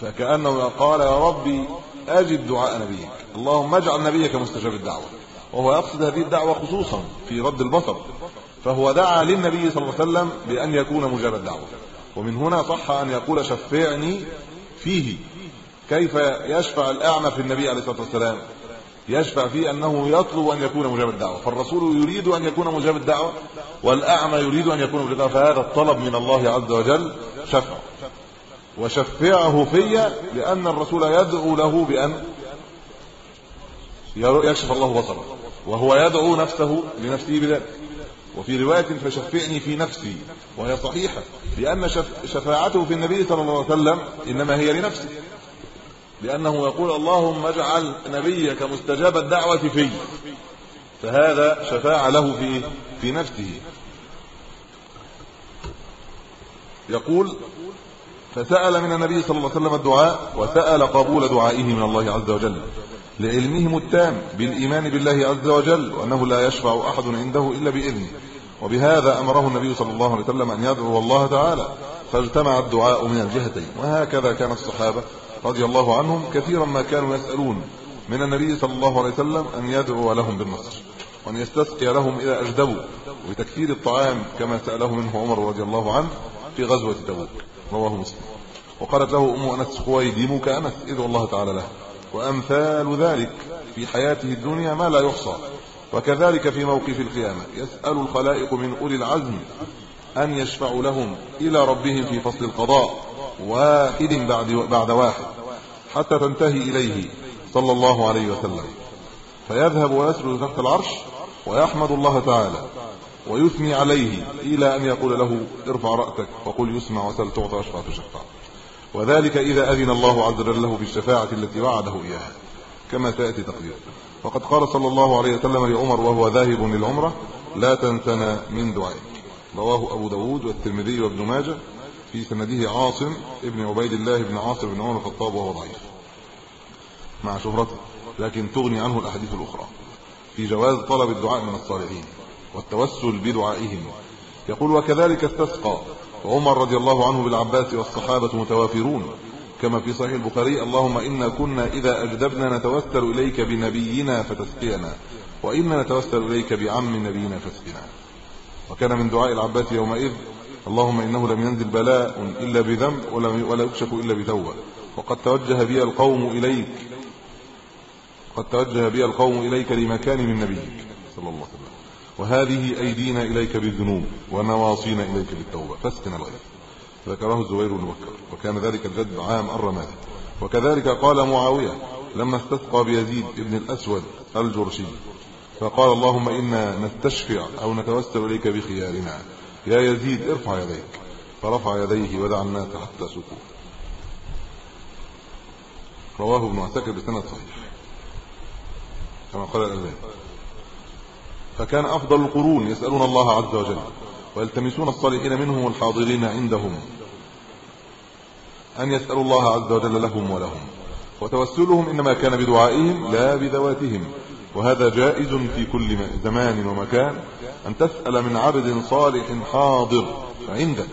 فكأنه قال يا ربي أجب دعاء نبيك. اللهم اجعل نبيك مستجاب الدعوة. وهو يقصد هذه الدعوة خصوصا في رد البصر. فهو دعا للنبي صلى الله عليه وسلم بأن يكون مجاب الدعوة. ومن هنا صح أن يقول شفعني فيه كيف يشفع الأعمى في النبي عليه الصلاة والسلام. يشفع فيه أنه يطلب أن يكون مجاب الدعوة. فالرسول يريد أن يكون مجاب الدعوة والأعمى يريد أن يكون مجاب الدعوة. فهذا الطلب من الله عز وجل شفع وشفعه في لأن الرسول يدعو له بأن يكشف الله بصره. وهو يدعو نفسه لنفسه بذلك. وفي رواية فشفعني في نفسي وهي صحيحة لأن شفاعته في النبي صلى الله عليه وسلم إنما هي لنفسه لأنه يقول اللهم اجعل نبيك مستجاب الدعوة في. فهذا شفاعة له في في نفسه. يقول فسأل من النبي صلى الله عليه وسلم الدعاء وسأل قبول دعائه من الله عز وجل. لعلمهم التام بالإيمان بالله عز وجل وأنه لا يشفع أحد عنده إلا بإذنه. وبهذا أمره النبي صلى الله عليه وسلم أن يدعو الله تعالى. فاجتمع الدعاء من الجهتين وهكذا كان الصحابة رضي الله عنهم كثيرا ما كانوا يسألون من النبي صلى الله عليه وسلم أن يدعو لهم بالنصر وأن يستسقي لهم إذا أجدبوا وتكثير الطعام كما سأله منه عمر رضي الله عنه في غزوة تبوك. رواه مسلم. وقالت له أم أنس خويدمك أنس ادعو الله تعالى له. وأمثال ذلك في حياته الدنيا ما لا يحصى. وكذلك في موقف القيامة. يسأل الخلائق من أولي العزم أن يشفعوا لهم إلى ربهم في فصل القضاء واحد بعد بعد واحد حتى تنتهي إليه صلى الله عليه وسلم. فيذهب ويسجد تحت العرش ويحمد الله تعالى ويثني عليه إلى أن يقول له ارفع رأسك وقل يسمع وسل تعطى واشفع تشفع. وذلك إذا أذن الله عز وجل له في الشفاعه التي وعده إياها كما سيأتي تقريرا وقد قال صلى الله عليه وسلم لعمر وهو ذاهب للعمرة لا تنسنا من دعائك. رواه أبو داود والترمذي وابن ماجه في سنده عاصم ابن عبيد الله بن عاصم بن عمر الخطاب وهو ضعيف. مع شهرته لكن تغني عنه الأحاديث الأخرى. في جواز طلب الدعاء من الصالحين والتوسل بدعائهم. يقول وكذلك استسقى عمر رضي الله عنه بالعباس والصحابة متوافرون. كما في صحيح البخاري اللهم إنا كنا إذا أجدبنا نتوسل إليك بنبينا فتسقينا وإنا نتوسل إليك بعم نبينا فاسقنا وكان من دعاء العباس يومئذ اللهم إنه لم ينزل بلاء إلا بذنب ولا يكشف إلا بتوبة. وقد توجه بي القوم إليك قد توجه بي القوم إليك لمكان من نبيك صلى الله عليه وسلم. وهذه أيدينا إليك بالذنوب ونواصينا إليك بالتوبة. فاسقنا الغيث. ذكره الزبير بن بكر. وكان ذلك الجد عام الرماد. وكذلك قال معاوية لما استسقى بيزيد ابن الأسود الجرشي. فقال اللهم إنا نستشفع أو نتوسل إليك بخيارنا. يا يزيد ارفع يديك. فرفع يديه ودعا الناس حتى سكوا. رواه ابن عساكر بسند صحيح. كما قال الألباني. فكان أفضل القرون يسألون الله عز وجل ويلتمسون الصالحين منهم والحاضرين عندهم أن يسألوا الله عز وجل لهم ولهم. وتوسلهم إنما كان بدعائهم لا بذواتهم. وهذا جائز في كل زمان ومكان. أن تسأل من عبد صالح حاضر عندك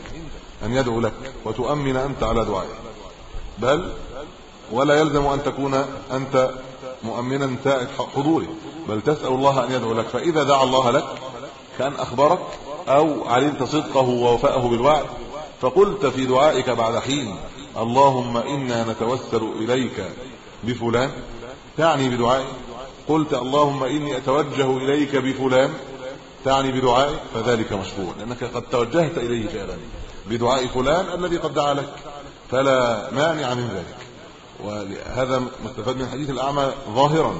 أن يدعو لك وتؤمن أنت على دعائه. بل ولا يلزم أن تكون أنت مؤمنا ساعه حضوره بل تسأل الله أن يدعو لك. فإذا دعا الله لك كأن أخبرك أو علمت صدقه ووفاءه بالوعد فقلت في دعائك بعد حين اللهم إنا نتوسل إليك بفلان تعني بدعائك قلت اللهم إني أتوجه إليك بفلان تعني بدعائك فذلك مشروع لأنك قد توجهت إليه فعلا. بدعاء فلان الذي قد دعا لك فلا مانع من ذلك. وهذا مستفاد من حديث الأعمى ظاهرا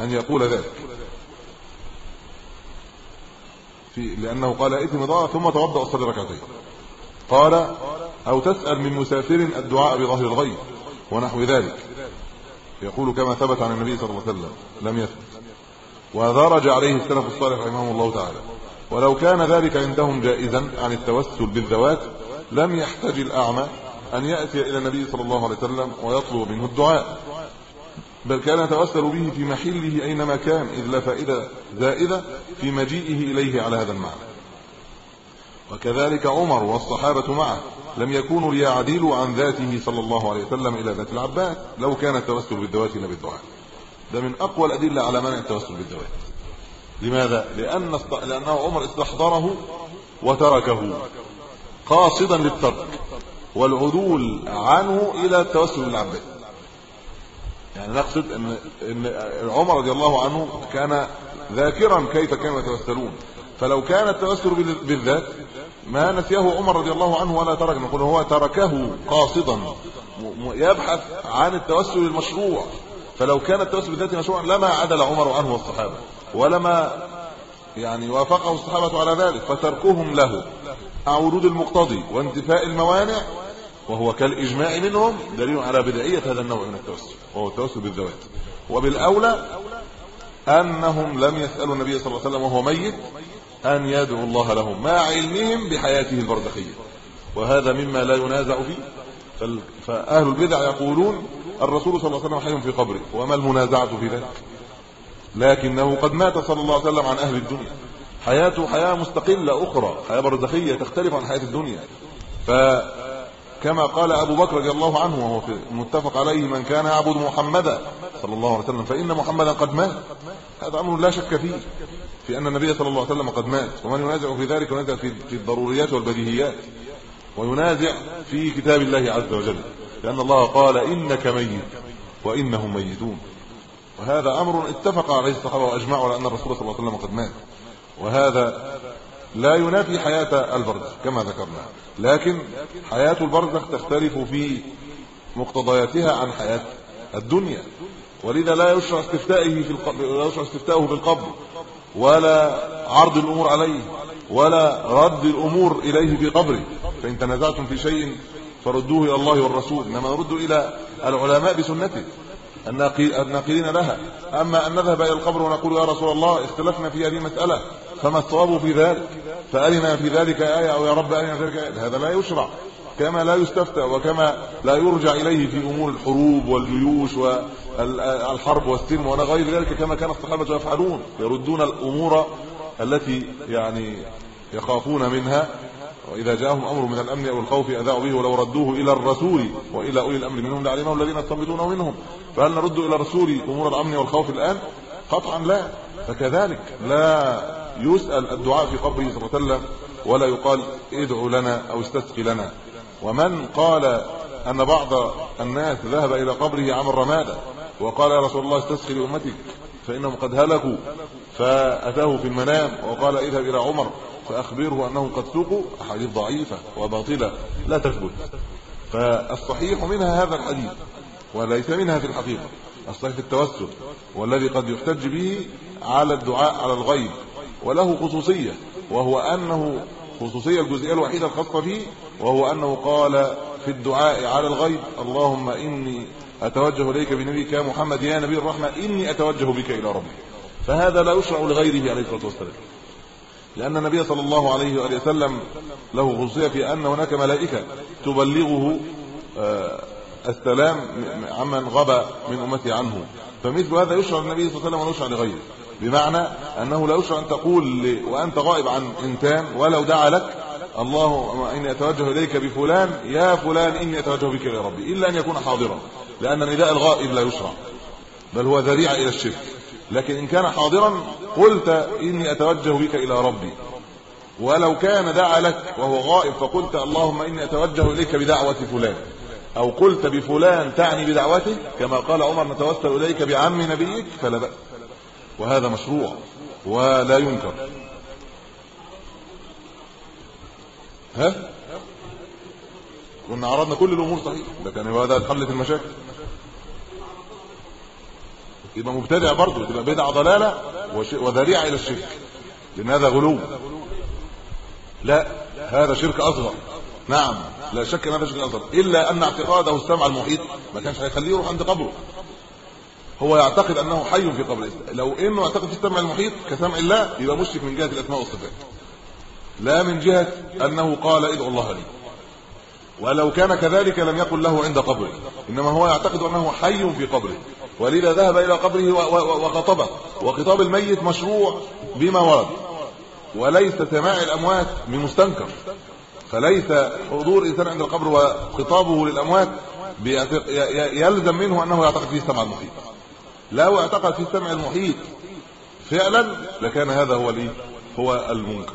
أن يقول ذلك. في لأنه قال ائت مضاء ثم توضأ وصلي ركعتين. قال أو تسأل من مسافر الدعاء بظهر الغيب ونحو ذلك. يقول كما ثبت عن النبي صلى الله عليه وسلم لم يثبت. ودرج عليه السلف الصالح رحمه الله تعالى. ولو كان ذلك عندهم جائزا عن التوسل بالذوات لم يحتج الأعمى أن يأتي إلى النبي صلى الله عليه وسلم ويطلب منه الدعاء. بل كان يتوسل به في محله أينما كان إذ لا فائدة زائدة في مجيئه إليه على هذا المعنى. وكذلك عمر والصحابة معه لم يكونوا ليعدلوا عن ذاته صلى الله عليه وسلم إلى ذات العباس لو كان التوسل بالذوات لا بالدعاء ده من أقوى الأدلة على منع التوسل بالذوات. لماذا؟ لأن لأنه عمر استحضره وتركه قاصدا للترك. والعدول عنه إلى التوسل بالعباس يعني نقصد ان إن عمر رضي الله عنه كان ذاكرا كيف كانوا يتوسلون. فلو كان التوسل بالذات ما نسيه عمر رضي الله عنه ولا ترك. نقول هو تركه قاصدا. يبحث عن التوسل المشروع. فلو كان التوسل بالذات مشروعا لما عدل عمر عنه والصحابة. ولما يعني وافقه الصحابة على ذلك فتركهم له. مع ورود المقتضي وانتفاء الموانع وهو كالإجماع منهم دليل على بدعيه هذا النوع من التوسل وهو التوسل بالذوات. وبالأولى أنهم لم يسألوا النبي صلى الله عليه وسلم وهو ميت أن يدعو الله لهم مع علمهم بحياته البرزخية. وهذا مما لا ينازع فيه. فأهل البدع يقولون الرسول صلى الله عليه وسلم حي في قبره وما المنازعة في ذلك؟ لكنه قد مات صلى الله عليه وسلم عن أهل الدنيا. حياته حياة مستقلة أخرى حياة برزخية تختلف عن حياة الدنيا. ف كما قال أبو بكر رضي الله عنه وهو متفق عليه من كان يعبد محمدا صلى الله عليه وسلم فإن محمدا قد مات. هذا أمر لا شك فيه في أن النبي صلى الله عليه وسلم قد مات. ومن ينازع في ذلك؟ ينازع في الضروريات والبديهيات وينازع في كتاب الله عز وجل لأن الله قال إنك ميت وإنهم ميتون. وهذا أمر اتفق عليه الصحابة وأجمعوا على أن الرسول صلى الله عليه وسلم قد مات. وهذا لا ينافي حياة البرزخ كما ذكرنا. لكن حياة البرزخ تختلف في مقتضياتها عن حياة الدنيا. ولذا لا يشرع استفتائه في القبر لا يشرع استفتاؤه في القبر ولا عرض الأمور عليه ولا رد الأمور إليه في قبره. فإن تنازعتم في شيء فردوه إلى الله والرسول. إنما نرد إلى العلماء بسنته الناقلين لها. أما أن نذهب إلى القبر ونقول يا رسول الله اختلفنا في هذه المسألة. فما الصواب في ذلك؟ فأرنا في ذلك آية أو يا رب أرنا في ذلك آية. هذا لا يشرع. كما لا يستفتى وكما لا يرجع إليه في أمور الحروب والجيوش والحرب والسلم ولا غير ذلك كما كان الصحابة يفعلون. يردون الأمور التي يعني يخافون منها. وإذا جاءهم أمر من الأمن أو الخوف أذاعوا به ولو ردوه إلى الرسول وإلى أولي الأمر منهم لعلمه الذين يستنبطونه منهم. فهل نرد إلى الرسول أمور الأمن والخوف الآن؟ قطعا لا. فكذلك لا. يسأل الدعاء في قبره صلى الله عليه وسلم ولا يقال ادعوا لنا أو استسقي لنا. ومن قال أن بعض الناس ذهب إلى قبره عام الرمادة وقال يا رسول الله استسقي لأمتك فإنهم قد هلكوا فأتاه في المنام وقال اذهب إلى عمر فأخبره أنهم قد سوقوا. أحاديث ضعيفة وباطلة لا تثبت. فالصحيح منها هذا الحديث وليس منها في الحقيقة. الصحيح في التوسل والذي قد يحتج به على الدعاء على الغيب. وله خصوصية وهو أنه خصوصية الجزئية الوحيدة الخاصة فيه وهو أنه قال في الدعاء على الغيب اللهم إني أتوجه إليك بنبيك يا محمد يا نبي الرحمة إني أتوجه بك إلى ربي. فهذا لا يشرع لغيره عليه الصلاة والسلام. لأن النبي صلى الله عليه وآله وسلم له خصوصية في أن هناك ملائكة تبلغه آه، السلام عمن غاب من أمتي عنه. فمثل هذا يشرع للنبي صلى الله عليه وسلم ويشرع لغيره. بمعنى أنه لا يشرع أن تقول وأنت غائب عن انسان ولو دعا لك اللهم اني اتوجه إليك بفلان يا فلان إني أتوجه بك إلى ربي إلا أن يكون حاضرا لأن نداء الغائب لا يشرع بل هو ذريعة إلى الشرك. لكن إن كان حاضرا قلت إني أتوجه بك إلى ربي. ولو كان دعا لك وهو غائب فقلت اللهم إني أتوجه إليك بدعوة فلان. أو قلت بفلان تعني بدعوته كما قال عمر نتوسل إليك بعم نبيك فلا بأس. وهذا مشروع ولا ينكر. ها؟ كنا عرضنا كل الأمور صحيح ده كان هو ده حل المشاكل. يبقى مبتدع برضه تبقى بدعة ضلالة وذريعة إلى الشرك لأن هذا غلو. لا هذا شرك أصغر. نعم لا شك إن هذا شرك أصغر. إلا أن اعتقاده السمع المحيط ما كانش هيخليه يروح عند قبره. هو يعتقد أنه حي في قبره لو إنه يعتقد في السمع المحيط كسمع الله يبقى مشرك من جهة الأسماء والصفات. لا من جهة أنه قال ادعوا الله لي. ولو كان كذلك لم يقل له عند قبره. إنما هو يعتقد أنه حي في قبره. ولذا ذهب إلى قبره وخطبه. وخطاب الميت مشروع بما ورد. وليس سماع الأموات بمستنكر فليس حضور إنسان عند القبر وخطابه للأموات يلزم منه أنه يعتقد فيه السمع المحيط. لو اعتقد في السمع المحيط. فعلا لكان هذا هو الايه هو المنكر.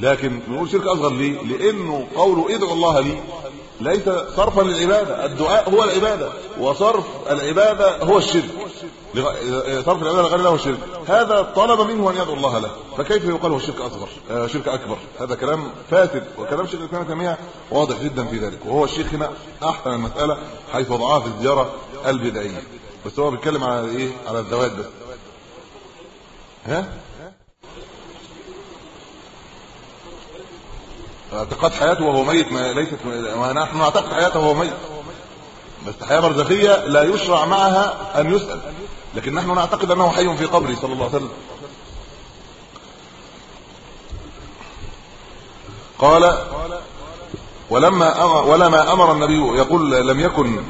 لكن نقول شرك أصغر ليه لأنه قوله ادعو الله لي ليس صرفا للعبادة. الدعاء هو العبادة وصرف العبادة هو الشرك. صرف العبادة لغير الله هو الشرك. هذا طلب منه أن يدعو الله له. فكيف يقال هو شرك أصغر؟ آه شرك أكبر. هذا كلام فاسد وكلام شيخ الاسلام تيميه واضح جدا في ذلك. وهو الشيخ هنا أحسن المسألة حيث وضعها في الزيارة البدائيه بس هو بيتكلم على إيه؟ على الذوات بس ها؟ اعتقاد حياته وهو ميت ما ليست ونحن نعتقد حياته وهو ميت. بس حياة برزخية لا يشرع معها أن يسأل. لكن نحن نعتقد أنه حي في قبره صلى الله عليه وسلم. قال ولما ولما أمر النبي يقول لم يكن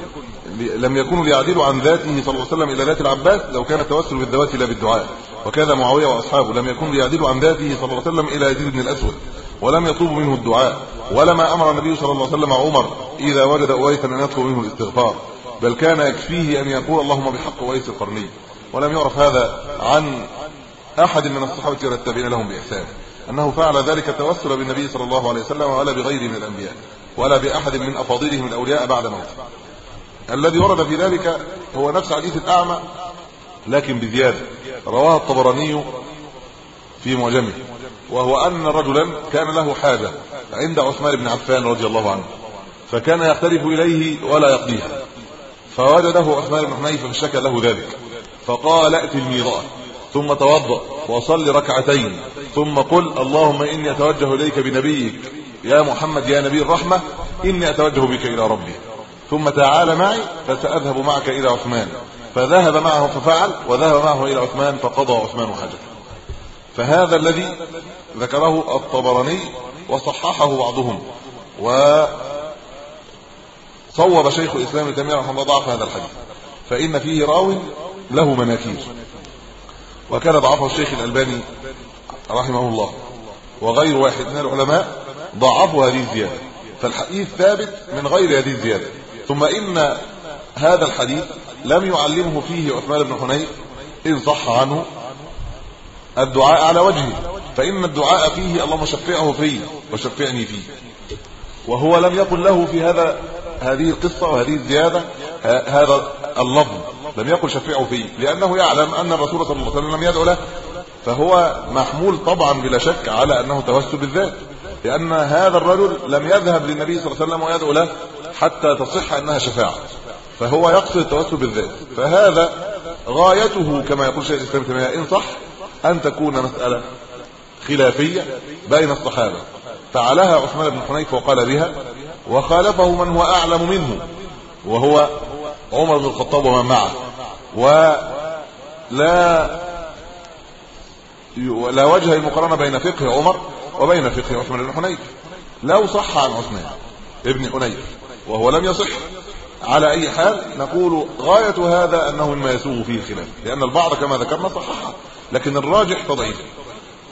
لم يكونوا ليعدلوا عن ذاته صلى الله عليه وسلم إلى ذات العباس لو كان التوسل بالذوات لا بالدعاء. وكذا معاوية وأصحابه لم يكونوا ليعدلوا عن ذاته صلى الله عليه وسلم إلى يزيد بن الأسود ولم يطلب منه الدعاء. ولما أمر النبي صلى الله عليه وسلم عمر إذا وجد اويسا أن يطلب منه الاستغفار. بل كان يكفيه أن يقول اللهم بحق أويس القرني. ولم يعرف هذا عن أحد من الصحابة والتابعين لهم بإحسان. أنه فعل ذلك توسلا بالنبي صلى الله عليه وسلم ولا بغيره من الأنبياء ولا بأحد من أفاضلهم الأولياء بعد موته. الذي ورد في ذلك هو نفس حديث الأعمى لكن بزيادة. رواه الطبراني في معجمه وهو أن رجلا كان له حاجة عند عثمان بن عفان رضي الله عنه فكان يختلف إليه ولا يقضيها. فوجده عثمان بن حنيفة فشكى له ذلك فقال ائت الميضاء ثم توضأ وصل ركعتين. ثم قل اللهم إني أتوجه إليك بنبيك. يا محمد يا نبي الرحمة إني أتوجه بك إلى ربي. ثم تعال معي فسأذهب معك إلى عثمان. فذهب معه ففعل وذهب معه إلى عثمان فقضى عثمان حاجته. فهذا الذي ذكره الطبراني وصححه بعضهم و صوب شيخ الإسلام ابن تيمية رحمه الله ضعف هذا الحديث. فإن فيه راو له مناكير. وكان ضعفه الشيخ الألباني رحمه الله وغير واحد من العلماء ضعفوا هذه الزيادة. فالحديث ثابت من غير هذه الزيادة. ثم إن هذا الحديث لم يعلمه فيه عثمان بن حنيف إن صح عنه الدعاء على وجهه فإن الدعاء فيه اللهم شفعه فيه وشفعني فيه وهو لم يقل له في هذا هذه القصة وهذه الزيادة هذا اللفظ لم يقل شفعه فيه لأنه يعلم أن الرسول صلى الله عليه وسلم لم يدعو له فهو محمول طبعا بلا شك على أنه توسل بالذات لأن هذا الرجل لم يذهب للنبي صلى الله عليه وسلم ويدعو له حتى تصح أنها شفاعة. فهو يقصد التوسل بالذات. فهذا غايته كما يقول شيخ الإسلام تيمية إن صح أن تكون مسألة خلافية بين الصحابة. فعلها عثمان بن حنيفة وقال بها وخالفه من هو أعلم منه وهو عمر بن الخطاب ومن معه. ولا لا وجه المقارنه بين فقه عمر وبين فقه عثمان بن حنيف لو صح عن عثمان ابن حنيف وهو لم يصح. على أي حال نقول غاية هذا أنه مما يسوغ فيه الخلاف لأن البعض كما ذكرنا صححه لكن الراجح تضعيف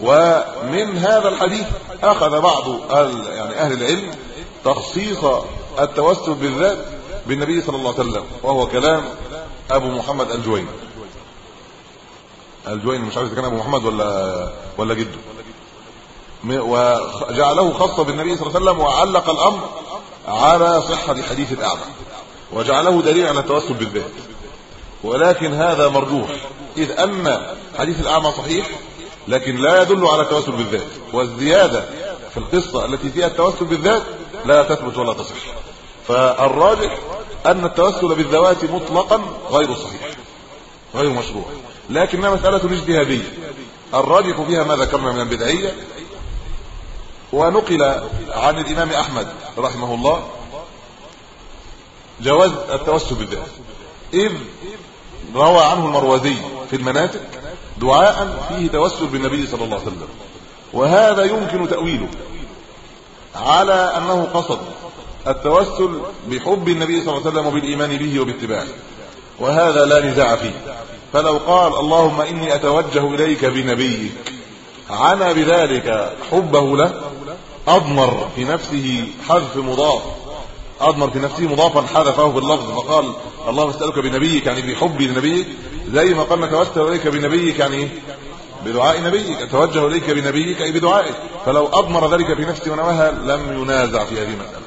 ومن هذا الحديث أخذ بعض يعني أهل العلم تخصيص التوسل بالذات بالنبي صلى الله عليه وسلم وهو كلام أبو محمد الجويني. الجويني مش عارف إذا كان أبو محمد ولا ولا جده. وجعله خاصه بالنبي صلى الله عليه وسلم وعلق الأمر على صحة حديث الاعمى وجعله دليل على التوسل بالذات ولكن هذا مرجوح. إذ ان حديث الأعمى صحيح لكن لا يدل على التوسل بالذات والزيادة في القصة التي فيها التوسل بالذات لا تثبت ولا تصح. فالراجح أن التوسل بالذوات مطلقا غير صحيح. غير مشروع. لكنها مسألة اجتهادية. الراجح فيها ما ذكرنا من البدعية؟ ونقل عن الإمام أحمد رحمه الله جواز التوسل بالذات إذ روى عنه المروزي في المناسك دعاء فيه توسل بالنبي صلى الله عليه وسلم. وهذا يمكن تأويله على أنه قصد التوسل بحب النبي صلى الله عليه وسلم وبالإيمان به وباتباعه. وهذا لا نزاع فيه. فلو قال اللهم إني أتوجه إليك بنبيك عنا بذلك حبه له أضمر في نفسه حذف مضاف. أضمر في نفسه مضافا حذفه باللفظ فقال اللهم اسالك بنبيك يعني بحبي لنبيك زي ما قال نتوسل إليك بنبيك يعني إيه بدعاء نبيك اتوجه إليك بنبيك أي بدعائك. فلو أضمر ذلك في نفسه ونواها لم ينازع في هذه المسألة.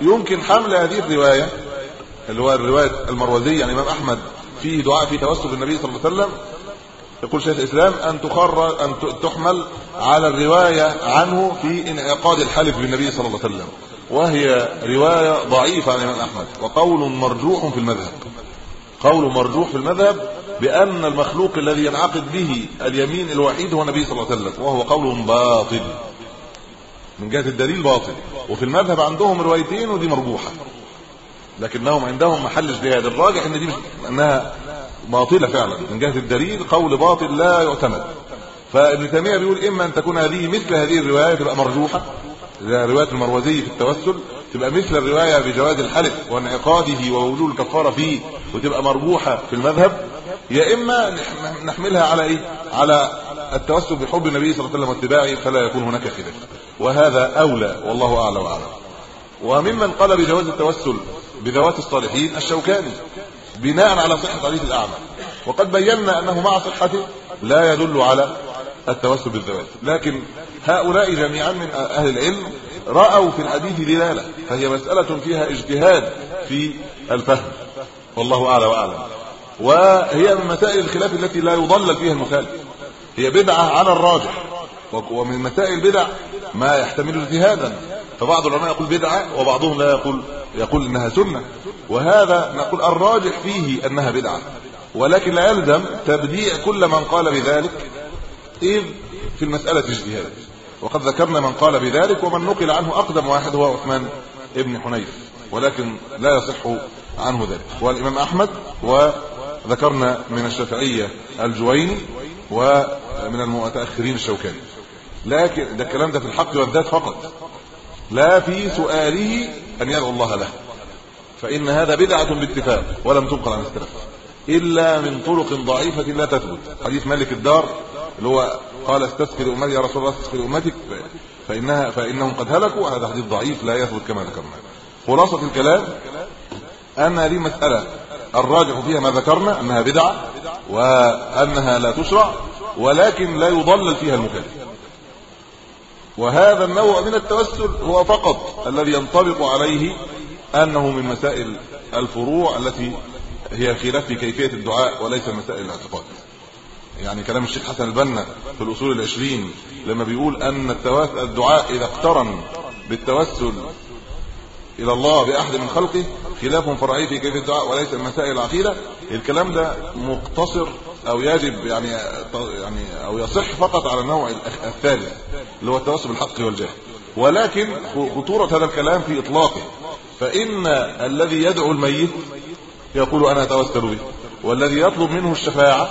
ويمكن حمل هذه الرواية اللي هو الرواية المروزية عن الإمام أحمد فيه دعاء في توسل النبي صلى الله عليه وسلم يقول شيخ الإسلام أن تخرج أن تحمل على الرواية عنه في انعقاد الحلف بالنبي صلى الله عليه وسلم. وهي رواية ضعيفة عن الإمام أحمد. وقول مرجوح في المذهب. قول مرجوح في المذهب بأن المخلوق الذي ينعقد به اليمين الوحيد هو النبي صلى الله عليه وسلم وهو قول باطل. من جهة الدليل باطل. وفي المذهب عندهم روايتين ودي مرجوحه لكنهم عندهم محل اجتهاد. الراجح إن دي مش إنها باطلة فعلا من جهة الدليل قول باطل لا يعتمد. فابن تيمية بيقول إما أن تكون هذه مثل هذه الرواية تبقى مرجوحة رواية المروزي في التوسل تبقى مثل الرواية بجواز الحلف وانعقاده ووجود الكفارة فيه وتبقى مرجوحة في المذهب. يا إما نحملها على إيه؟ على التوسل بحب النبي صلى الله عليه وسلم واتباعه فلا يكون هناك خلاف. وهذا أولى والله اعلى وأعلم. وممن قال بجواز التوسل بذوات الصالحين الشوكاني. بناء على صحة حديث الأعمى. وقد بينا أنه مع صحته لا يدل على التوسل بالذوات. لكن هؤلاء جميعا من أهل العلم رأوا في الحديث دلالة. فهي مسألة فيها اجتهاد في الفهم. والله أعلى وأعلم. وهي من مسائل الخلاف التي لا يضلل فيها المخالف. هي بدعة على الراجح. ومن مسائل البدع ما يحتمل اجتهادا. فبعض العلماء يقول بدعة وبعضهم لا يقول يقول إنها سنة وهذا نقول الراجح فيه أنها بدعة. ولكن لا يلزم تبديع كل من قال بذلك إذ في المسألة اجتهاد. وقد ذكرنا من قال بذلك ومن نقل عنه أقدم واحد هو عثمان ابن حنيف ولكن لا يصح عنه ذلك. والإمام أحمد وذكرنا من الشافعية الجويني ومن المتأخرين الشوكاني. لكن ده الكلام ده في الحق والذات فقط. لا في سؤاله أن يدعو الله له. فإن هذا بدعة باتفاق ولم تنقل عن السلف إلا من طرق ضعيفة لا تثبت. حديث مالك الدار اللي هو قال استسقي امتي يا رسول الله استسقي امتك فانها فإنهم قد هلكوا. هذا حديث ضعيف لا يثبت كما ذكرنا. خلاصة الكلام أن هذه مسألة الراجح فيها ما ذكرنا أنها بدعة وأنها لا تشرع ولكن لا يضلل فيها المكلف. وهذا النوع من التوسل هو فقط الذي ينطبق عليه أنه من مسائل الفروع التي هي خلاف في كيفية الدعاء وليس مسائل الاعتقاد. يعني كلام الشيخ حسن البنا في الأصول العشرين لما بيقول أن الدعاء إذا اقترن بالتوسل إلى الله بأحد من خلقه خلاف فرعي في كيفية الدعاء وليس مسائل العقيده الكلام ده مقتصر أو يجب يعني يعني أو يصح فقط على النوع الثالث اللي هو التوسل بالحق والجاه. ولكن خطورة هذا الكلام في إطلاقه. فإن الذي يدعو الميت يقول أنا أتوسل به والذي يطلب منه الشفاعة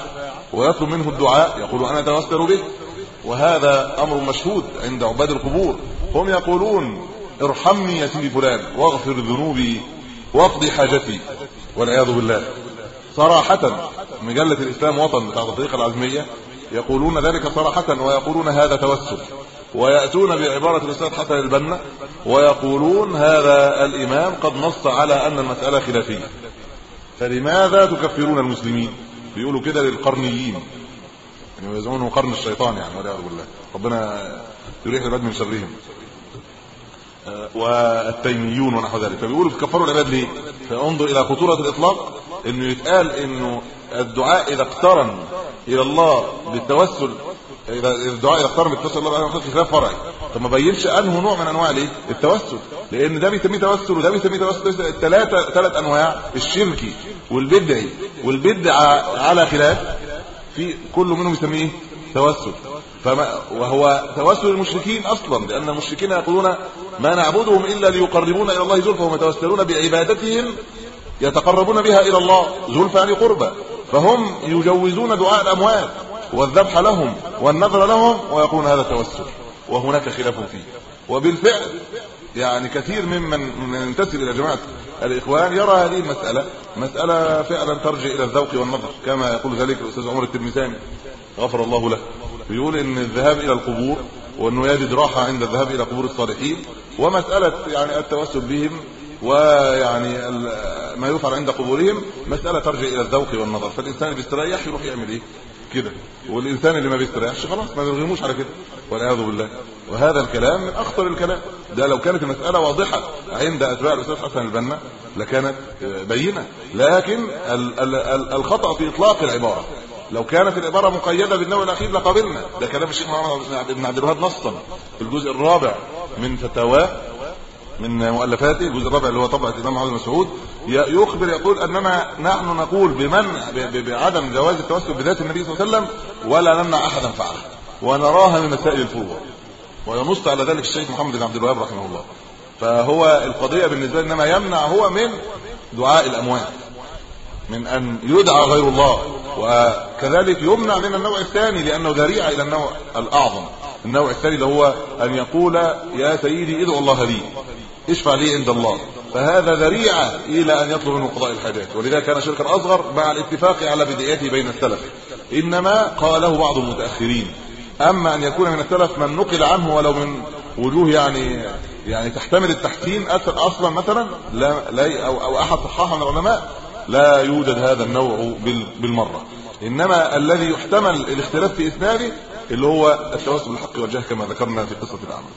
ويطلب منه الدعاء يقول أنا أتوسل به. وهذا أمر مشهود عند عباد القبور. هم يقولون ارحمني يا سيدي فلان واغفر ذنوبي واقضي حاجتي والعياذ بالله. صراحة مجلة الإسلام وطن بتاع الطريقة العزمية يقولون ذلك صراحة ويقولون هذا توسل ويأتون بعبارة الأستاذ حسن البنا ويقولون هذا الإمام قد نص على أن المسألة خلافية. فلماذا تكفرون المسلمين؟ بيقولوا كده للقرنيين. يعني يزعمون قرن الشيطان يعني والعياذ بالله. ربنا يريح العباد من شرهم. آه، والتيميون ونحو ذلك. فبيقولوا كفروا العباد ليه؟ فانظر إلى خطورة الإطلاق إنه يتقال إنه الدعاء إذا اقترن إلى الله بالتوسل إذا الدعاء إذا اقترن بالتوسل الله عز وجل خلاف فرعي. طب ما بينش أنه نوع من أنواع الإيه؟ التوسل. لأن ده بيسميه توسل وده بيسميه توسل الثلاثه ثلاث أنواع الشركي والبدعي والبدعه على خلاف في كل منهم يسميه توسل. فما وهو توسل المشركين أصلا لأن المشركين يقولون ما نعبدهم إلا ليقربونا إلى الله زلفى وهم يتوسلون بعبادتهم يتقربون بها إلى الله زلفى يعني قربى فهم يجوزون دعاء الأموات والذبح لهم والنذر لهم ويقولون هذا توسل وهناك خلاف فيه. وبالفعل يعني كثير ممن من ينتسب إلى جماعة الإخوان يرى هذه المسألة مسألة فعلا ترجع إلى الذوق والنظر كما يقول ذلك الأستاذ عمر التلمساني غفر الله له. بيقول إن الذهاب إلى القبور وإنه يجد راحة عند الذهاب إلى قبور الصالحين ومسألة يعني التوسل بهم ويعني ما يفعل عند قبورهم مسألة ترجع إلى الذوق والنظر. فالإنسان بيستريح يروح يعمل إيه؟ كده. والإنسان اللي ما بيستريحش خلاص ما نرغموش على كده. والعياذ بالله. وهذا الكلام من أخطر الكلام. ده لو كانت المسألة واضحة عند أتباع الأستاذ حسن البنا لكانت بينة. لكن الخطأ في إطلاق العبارة. لو كانت العبارة مقيدة بالنوع الأخير لقبلنا. ده كلام الشيخ محمد بن عبد الوهاب نصا في الجزء الرابع من فتاواه من مؤلفاته الجزء الرابع اللي هو طبعة الإمام محمد مسعود يخبر يقول أننا نحن نقول بمنع بعدم جواز التوسل بذات النبي صلى الله عليه وسلم ولا نمنع أحدا فعله ونراها من مسائل الفروع وينص على ذلك الشيخ محمد بن عبد الوهاب رحمه الله فهو القضية بالنسبة لنا ما يمنع هو من دعاء الأموات من أن يدعى غير الله وكذلك يمنع من النوع الثاني لأنه ذريعة إلى النوع الأعظم. النوع الثاني اللي هو أن يقول يا سيدي ادعو الله لي اشفع لي عند الله. فهذا ذريعة إلى أن يطلب منه قضاء الحاجات. ولذلك كان شركا أصغر مع الاتفاق على بدايته بين السلف. إنما قاله بعض المتأخرين. أما أن يكون من السلف من نقل عنه ولو من وجوه يعني يعني تحتمل التحسين أصلا مثلا لا, لا أو, أو أحد صححها من العلماء لا يوجد هذا النوع بالمرة. إنما الذي يحتمل الاختلاف في إسناده اللي هو التوسل بالحق والجاه كما ذكرنا في قصة الأعمى.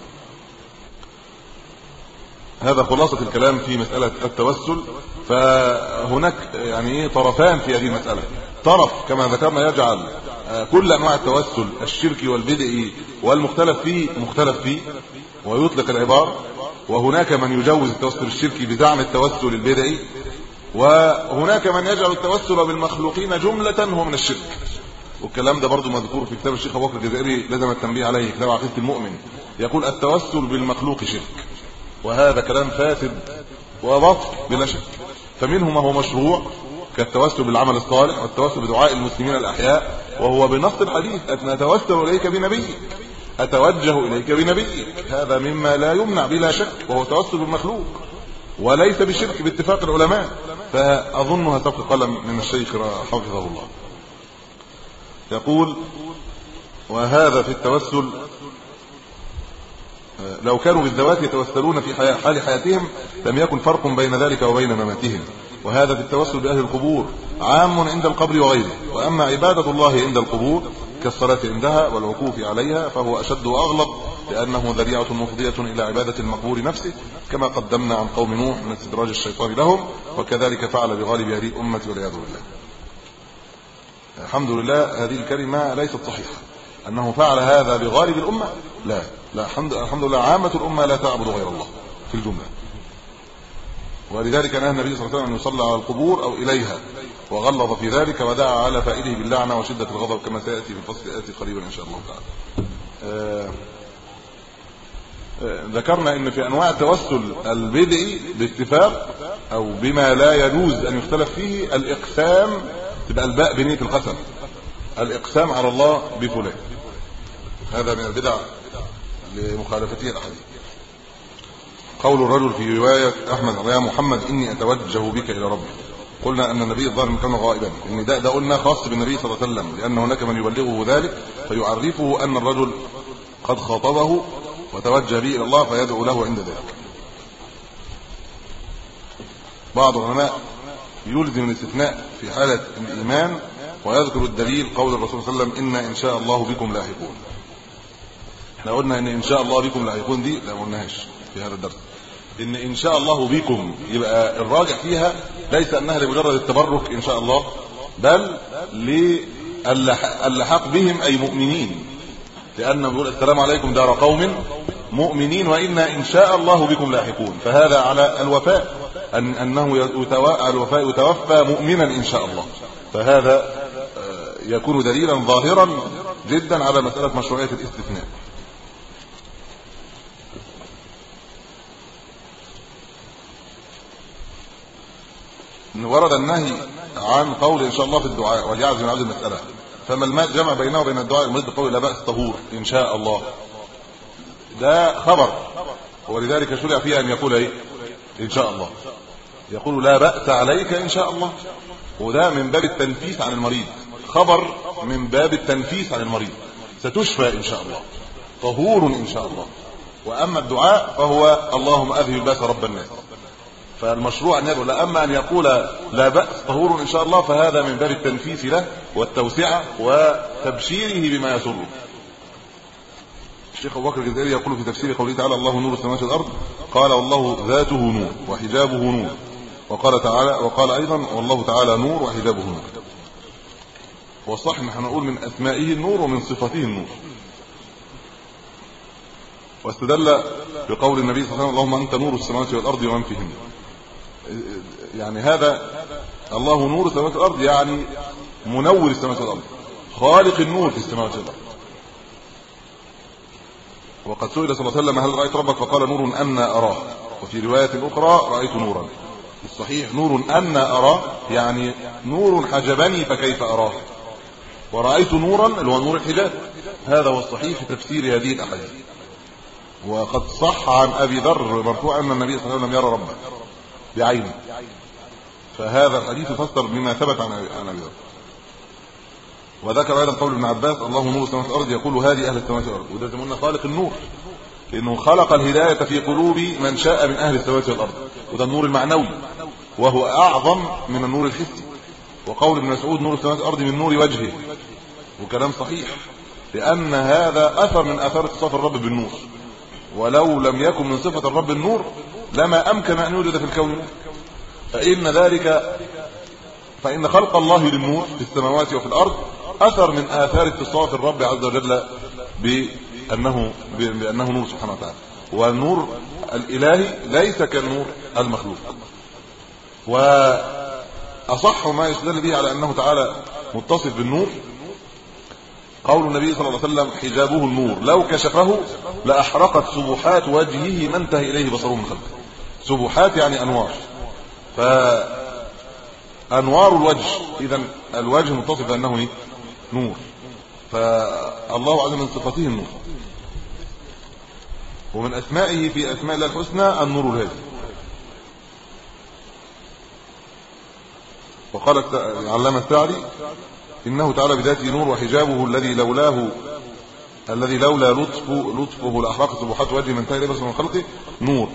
هذا خلاصة الكلام في مسألة التوسل. فهناك يعني إيه طرفان في هذه المسألة. طرف كما ذكرنا يجعل آه، كل أنواع التوسل الشركي والبدعي والمختلف فيه مختلف فيه ويطلق العبارة وهناك من يجوز التوسل الشركي بزعم التوسل البدعي. وهناك من يجعل التوسل بالمخلوقين جملة هو من الشرك. والكلام ده برضو مذكور في كتاب الشيخ أبو بكر الجزائري لازم التنبيه عليه كتاب عقيدة المؤمن. يقول التوسل بالمخلوق شرك وهذا كلام فاسد وباطل بلا شك. فمنه ما هو مشروع كالتوسل بالعمل الصالح والتوسل بدعاء المسلمين الأحياء وهو بنص الحديث أتوسل إليك بنبيك أتوجه إليك بنبيك. هذا مما لا يمنع بلا شك وهو توسل بالمخلوق وليس بشرك باتفاق العلماء. فأظنها سبق قلم من الشيخ حفظه الله. يقول وهذا في التوسل لو كانوا بالذوات يتوسلون في حال حياتهم لم يكن فرق بين ذلك وبين مماتهم. وهذا في التوسل بأهل القبور عام عند القبر وغيره. وأما عبادة الله عند القبور كالصلاة عندها والوقوف عليها فهو أشد واغلظ لأنه ذريعة مفضية إلى عبادة المقبور نفسه كما قدمنا عن قوم نوح من استدراج الشيطان لهم وكذلك فعل بغالب هذه الأمة والعياذ بالله. الحمد لله هذه الكلمة ليست صحيحة. أنه فعل هذا بغالب الأمة؟ لا. لا الحمد الحمد لله عامة الأمة لا تعبد غير الله في الجملة. ولذلك نهى النبي صلى الله عليه وسلم أن يصلى على القبور أو إليها. وغلظ في ذلك ودعا على فائده باللعنة وشدة الغضب كما سيأتي في الفصل الاتي قريبا إن شاء الله تعالى. آه، آه، ذكرنا إن في أنواع التوسل البدعي باتفاق أو بما لا يجوز أن يختلف فيه الإقسام تبقى الباء بنية القسم. الإقسام على الله بفلان. هذا من البدع لمخالفته الأحاديث. قول الرجل في رواية أحمد يا محمد إني أتوجه بك إلى ربي قلنا أن النبي الظاهر كان غائبا. النداء ده قلنا خاص بالنبي صلى الله عليه وسلم لأن هناك من يبلغه ذلك فيعرفه أن الرجل قد خاطبه وتوجه به إلى الله فيدعو له عند ذلك. بعض العلماء يلزم الاستثناء في حالة الإيمان ويذكر الدليل قول الرسول صلى الله عليه وسلم إن إن شاء الله بكم لاحقون. إحنا قلنا إن إن شاء الله بكم لاحقون دي لا قلناهاش في هذا الدرس. إن إن شاء الله بكم يبقى الراجع فيها ليس أنها لمجرد التبرك إن شاء الله بل للحاق بهم أي مؤمنين. لأن بيقول السلام عليكم دار قوم مؤمنين وأنا إن شاء الله بكم لاحقون. فهذا على الوفاء. أنه الوفاء يتوفى مؤمنا إن شاء الله. فهذا آه، يكون دليلا ظاهرا جدا على مسألة مشروعية الاستثناء. ورد النهي عن قول إن شاء الله في الدعاء وليعزم العبد المسألة. فما الماء جمع بينه وبين الدعاء المريد بقول لا بأس طهور إن شاء الله. ده خبر. ولذلك شرع فيه أن يقول إيه؟ إن شاء الله. يقول لا بأس عليك إن شاء الله. وده من باب التنفيس عن المريض. خبر من باب التنفيس عن المريض. ستشفى إن شاء الله. طهور إن شاء الله. وأما الدعاء فهو اللهم أذهب الباس رب الناس. فالمشروع أن يقول اما أن يقول لا بأس طهور إن شاء الله فهذا من باب التنفيس له والتوسعة وتبشيره بما يسره. الشيخ أبو بكر الجزائري يقول في تفسير قوله تعالى الله نور السماوات والأرض قال والله ذاته نور وحجابه نور. وقال تعالى وقال أيضا والله تعالى نور وحجابه نور. والصح ان إحنا نقول من أسمائه النور ومن صفاته النور. واستدل بقول النبي صلى الله عليه وسلم اللهم أنت نور السماوات والأرض ومن فيهن. يعني هذا الله نور السماوات والأرض يعني منور السماوات والأرض. خالق النور في السماوات والأرض. وقد سئل صلى الله عليه وسلم هل رأيت ربك؟ فقال نور ان أراه. وفي رواية أخرى رأيت نورا. الصحيح. نور أن اراه يعني نور حجبني فكيف أراه؟ ورأيت نورا اللي هو نور الحجاب. هذا هو الصحيح في تفسير هذه الاحاديث وقد صح عن أبي ذر مرفوعا أن النبي صلى الله عليه وسلم يرى ربه بعينه. فهذا الحديث يفسر بما ثبت عن ابي ذر. وذكر أيضا قول ابن عباس الله نور السماوات والأرض. يقول هذه أهل السماوات والأرض. وده ما خالق النور لأنه خلق الهداية في قلوب من شاء من أهل السماوات والأرض. وده النور المعنوي. وهو أعظم من النور الحسي. وقول ابن مسعود نور السماوات والأرض من نور وجهه. وكلام صحيح. لأن هذا أثر من أثار اتصاف الرب بالنور. ولو لم يكن من صفة الرب النور لما أمكن أن يوجد في الكون. فإن ذلك فإن خلق الله للنور في السماوات وفي الأرض أثر من آثار اتصاف الرب عز وجل بأنه بأنه نور سبحانه وتعالى. والنور الإلهي ليس كالنور المخلوق. وأصح ما يستدل به على أنه تعالى متصف بالنور قول النبي صلى الله عليه وسلم حجابه النور لو كشفه لأحرقت سبحات وجهه ما انتهى إليه بصره من خلقه. سبحات يعني أنوار. ف انوار الوجه اذا الوجه متصف بأنه إيه؟ نور. فالله عز من صفاته النور. ومن أسمائه في أسماء الله الحسنى النور الهادي. وقال علامه السعدي إنه تعالى بذاته نور وحجابه الذي لولاه الذي لولا لطف لطفه لاحراق سبحات وجه من انتهى اليه من خلقه نور.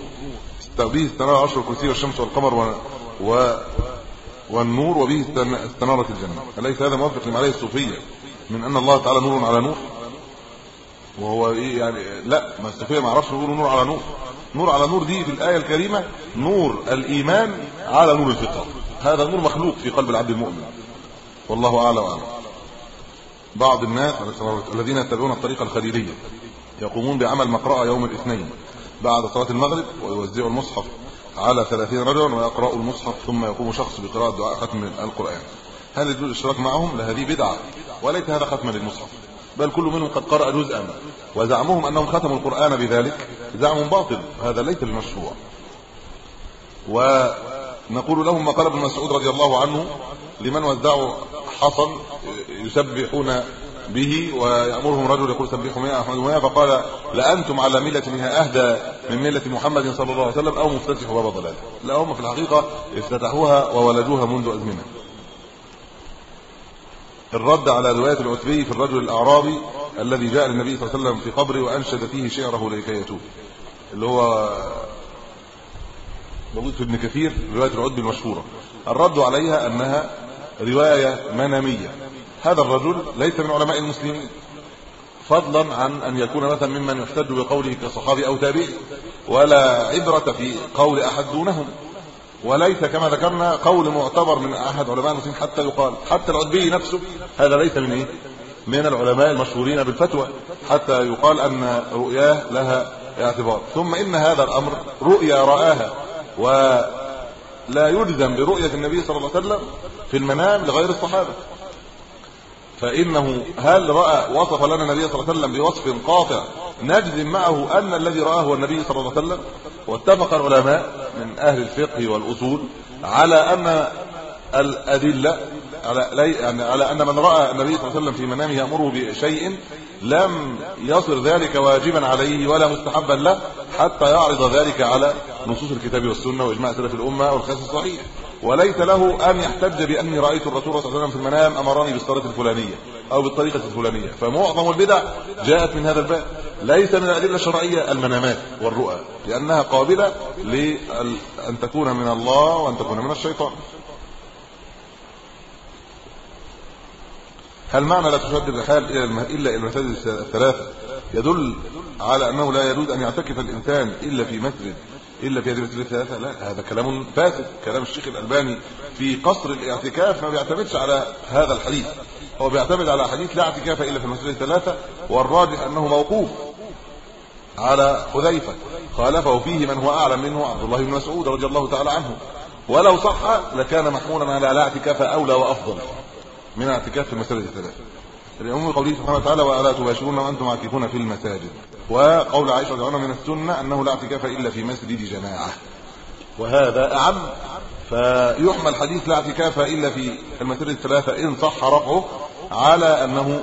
به استنار عشر الكرسي والشمس والقمر و, و والنور وبه استنارت الجنة. أليس هذا موافق لما عليه الصوفية؟ من أن الله تعالى نور على نور؟ وهو إيه يعني؟ لا ما الصوفية ما عرفش يقولوا نور على نور. نور على نور دي في الآية الكريمة نور الإيمان على نور الفطره هذا النور مخلوق في قلب العبد المؤمن. والله أعلم وأعلم. بعض الناس الذين يتبعون الطريقة الخليلية يقومون بعمل مقرأة يوم الاثنين بعد صلاة المغرب ويوزعوا المصحف على 30 رجلا ويقرأوا المصحف ثم يقوم شخص بقراءة دعاء ختم القرآن. هل يجوز الاشتراك معهم؟ لهذه بدعة. وليس هذا ختما للمصحف. بل كل منهم قد قرأ جزءا. وزعمهم أنهم ختموا القرآن بذلك. زعم باطل. هذا ليس المشروع ونقول لهم ما قال ابن مسعود رضي الله عنه لمن وزعوا حصن يسبحون به ويأمرهم رجل يقول سبحوا 100 أحمد 100 فقال لأنتم على ملة منها أهدى من ملة محمد صلى الله عليه وسلم أو مفتتحوا باب ضلال. لا هم في الحقيقة افتتحوها وولدوها منذ أزمنة. الرد على رواية العتبي في الرجل الأعرابي الذي جاء للنبي صلى الله عليه وسلم في قبره وأنشد فيه شعره لكي يتوب اللي هو في ابن كثير رواية العتبي المشهوره الرد عليها أنها رواية منامية. هذا الرجل ليس من علماء المسلمين. فضلا عن أن يكون مثلا ممن يحتج بقوله كصحابي أو تابعي ولا عبرة في قول أحد دونهم. وليس كما ذكرنا قول معتبر من أحد علماء المسلمين حتى يقال. حتى العتبي نفسه هذا ليس من إيه؟ من العلماء المشهورين بالفتوى. حتى يقال أن رؤياه لها اعتبار. ثم إن هذا الأمر رؤيا رآها. ولا يلزم برؤية النبي صلى الله عليه وسلم في المنام لغير الصحابة. فإنه هل رأى وصف لنا النبي صلى الله عليه وسلم بوصف قاطع نجزم معه أن الذي رآه هو النبي صلى الله عليه وسلم؟ واتفق العلماء من أهل الفقه والأصول على أن الأدلة على يعني على أن من رأى النبي صلى الله عليه وسلم في منامه يأمره بشيء لم يصر ذلك واجبا عليه ولا مستحبا له حتى يعرض ذلك على نصوص الكتاب والسنة وإجماع سلف الأمة والقياس الصحيح. وليس له أن يحتج بأني رأيت الرسول صلى الله عليه وسلم في المنام أمرني بالصلاة الفلانية أو بالطريقة الفلانية. فمعظم البدع جاءت من هذا الباب. ليس من الأدلة الشرعية المنامات والرؤى لأنها قابلة لأن تكون من الله وأن تكون من الشيطان. هل معنى لا تشد الرحال إلى إلا إلى المساجد الثلاثة؟ يدل على أنه لا يجوز أن يعتكف الإنسان إلا في مسجد إلا في هذه المساجد الثلاثة لا هذا كلام فاسد كلام الشيخ الألباني في قصر الاعتكاف ما بيعتمدش على هذا الحديث. هو بيعتمد على حديث لا اعتكاف إلا في المساجد الثلاثة والراجح أنه موقوف على حذيفة خالفه فيه من هو أعلم منه عبد الله بن مسعود رضي الله تعالى عنه. ولو صح لكان محمولا على لا اعتكاف أولى وأفضل من الاعتكاف في المساجد الثلاثة. لعموم قوله سبحانه وتعالى ولا تباشرون وأنتم عاكفون في المساجد. وقول عائشة رضي الله عنها من السنة أنه لا اعتكاف إلا في مسجد جماعة. وهذا أعم. فيحمل حديث لا اعتكاف إلا في المساجد الثلاثة إن صح رفعه على أنه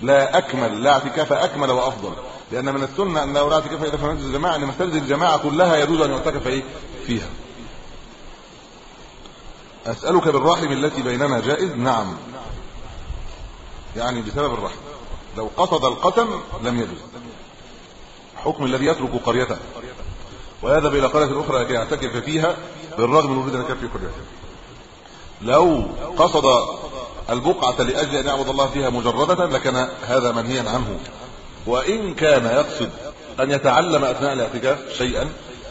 لا أكمل لا اعتكاف أكمل وأفضل. لأن من السنة أنه لا اعتكاف إلا في مسجد الجماعة ان مساجد الجماعة كلها يجوز أن يعتكف إيه فيها. أسألك بالرحم التي بيننا جائز؟ نعم. يعني بسبب الرحم. لو قصد القتل لم يجوز. حكم الذي يترك قريته. ويذهب إلى قرية أخرى لكي يعتكف فيها بالرغم من وجود الكافر في قريته. لو قصد البقعة لأجل أن يعبد الله فيها مجردة لكان هذا منهيا عنه. وإن كان يقصد أن يتعلم أثناء الاعتكاف شيئا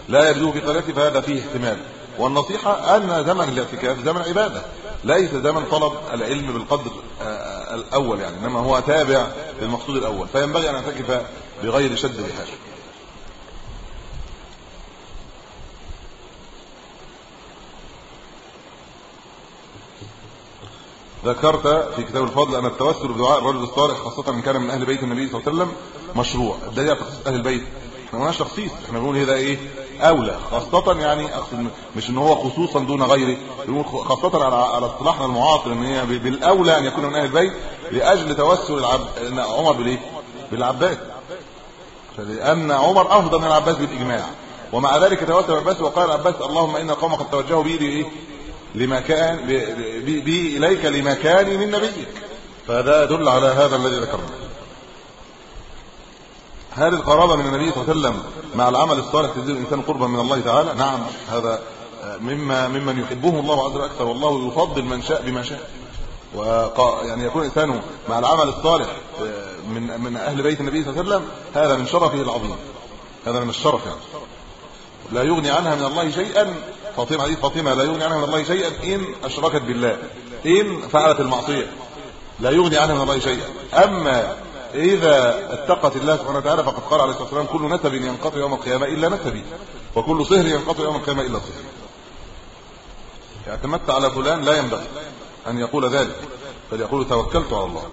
لا يجوز في قريته فهذا فيه احتمال. والنصيحة أن زمن الاعتكاف زمن عبادة ليس زمن طلب العلم بالقدر آه، الأول يعني إنما هو تابع للمقصود الأول فينبغي أن يعتكف بغير شد الرحال ذكرت في كتاب الفضل أن التوسل بدعاء الرجل الصالح خاصة من كان من أهل بيت النبي صلى الله عليه وسلم مشروع. الدليل على تخصيص أهل البيت. إحنا ما تخصيص إحنا بنقول هذا إيه؟ أولى خاصة يعني اقصد مش إن هو خصوصا دون غيره خاصة على على اصطلاحنا المعاصر إن هي بالأولى أن يكون من أهل البيت لأجل توسل العب... عمر بالإيه؟ بالعباس. فلأن عمر أفضل من العباس بالإجماع. ومع ذلك توسل العباس وقال العباس اللهم إن قوم قد توجهوا بي إيه لمكان بي, بي إليك لمكان من نبيك. فهذا يدل على هذا الذي ذكرناه. هل القرابة من النبي صلى الله عليه وسلم مع العمل الصالح تزيد الإنسان قربا من الله تعالى؟ نعم هذا مما ممن يحبه الله عز وجل أكثر والله يفضل من شاء بما شاء. يعني يكون الانسان مع العمل الصالح من من أهل بيت النبي صلى الله عليه وسلم هذا من شرفه العظيم. هذا من الشرف يعني. لا يغني عنها من الله شيئا فاطمة حديث فاطمة لا يغني عنها من الله شيئا إن أشركت بالله إن فعلت المعصية. لا يغني عنها من الله شيئا. أما إذا اتقت الله سبحانه وتعالى فقد قال عليه الصلاة والسلام كل نسب ينقطع يوم القيامة إلا نسبي وكل صهر ينقطع يوم القيامة إلا صهري اعتمدت على فلان لا ينبغي أن يقول ذلك بل يقول توكلت على الله.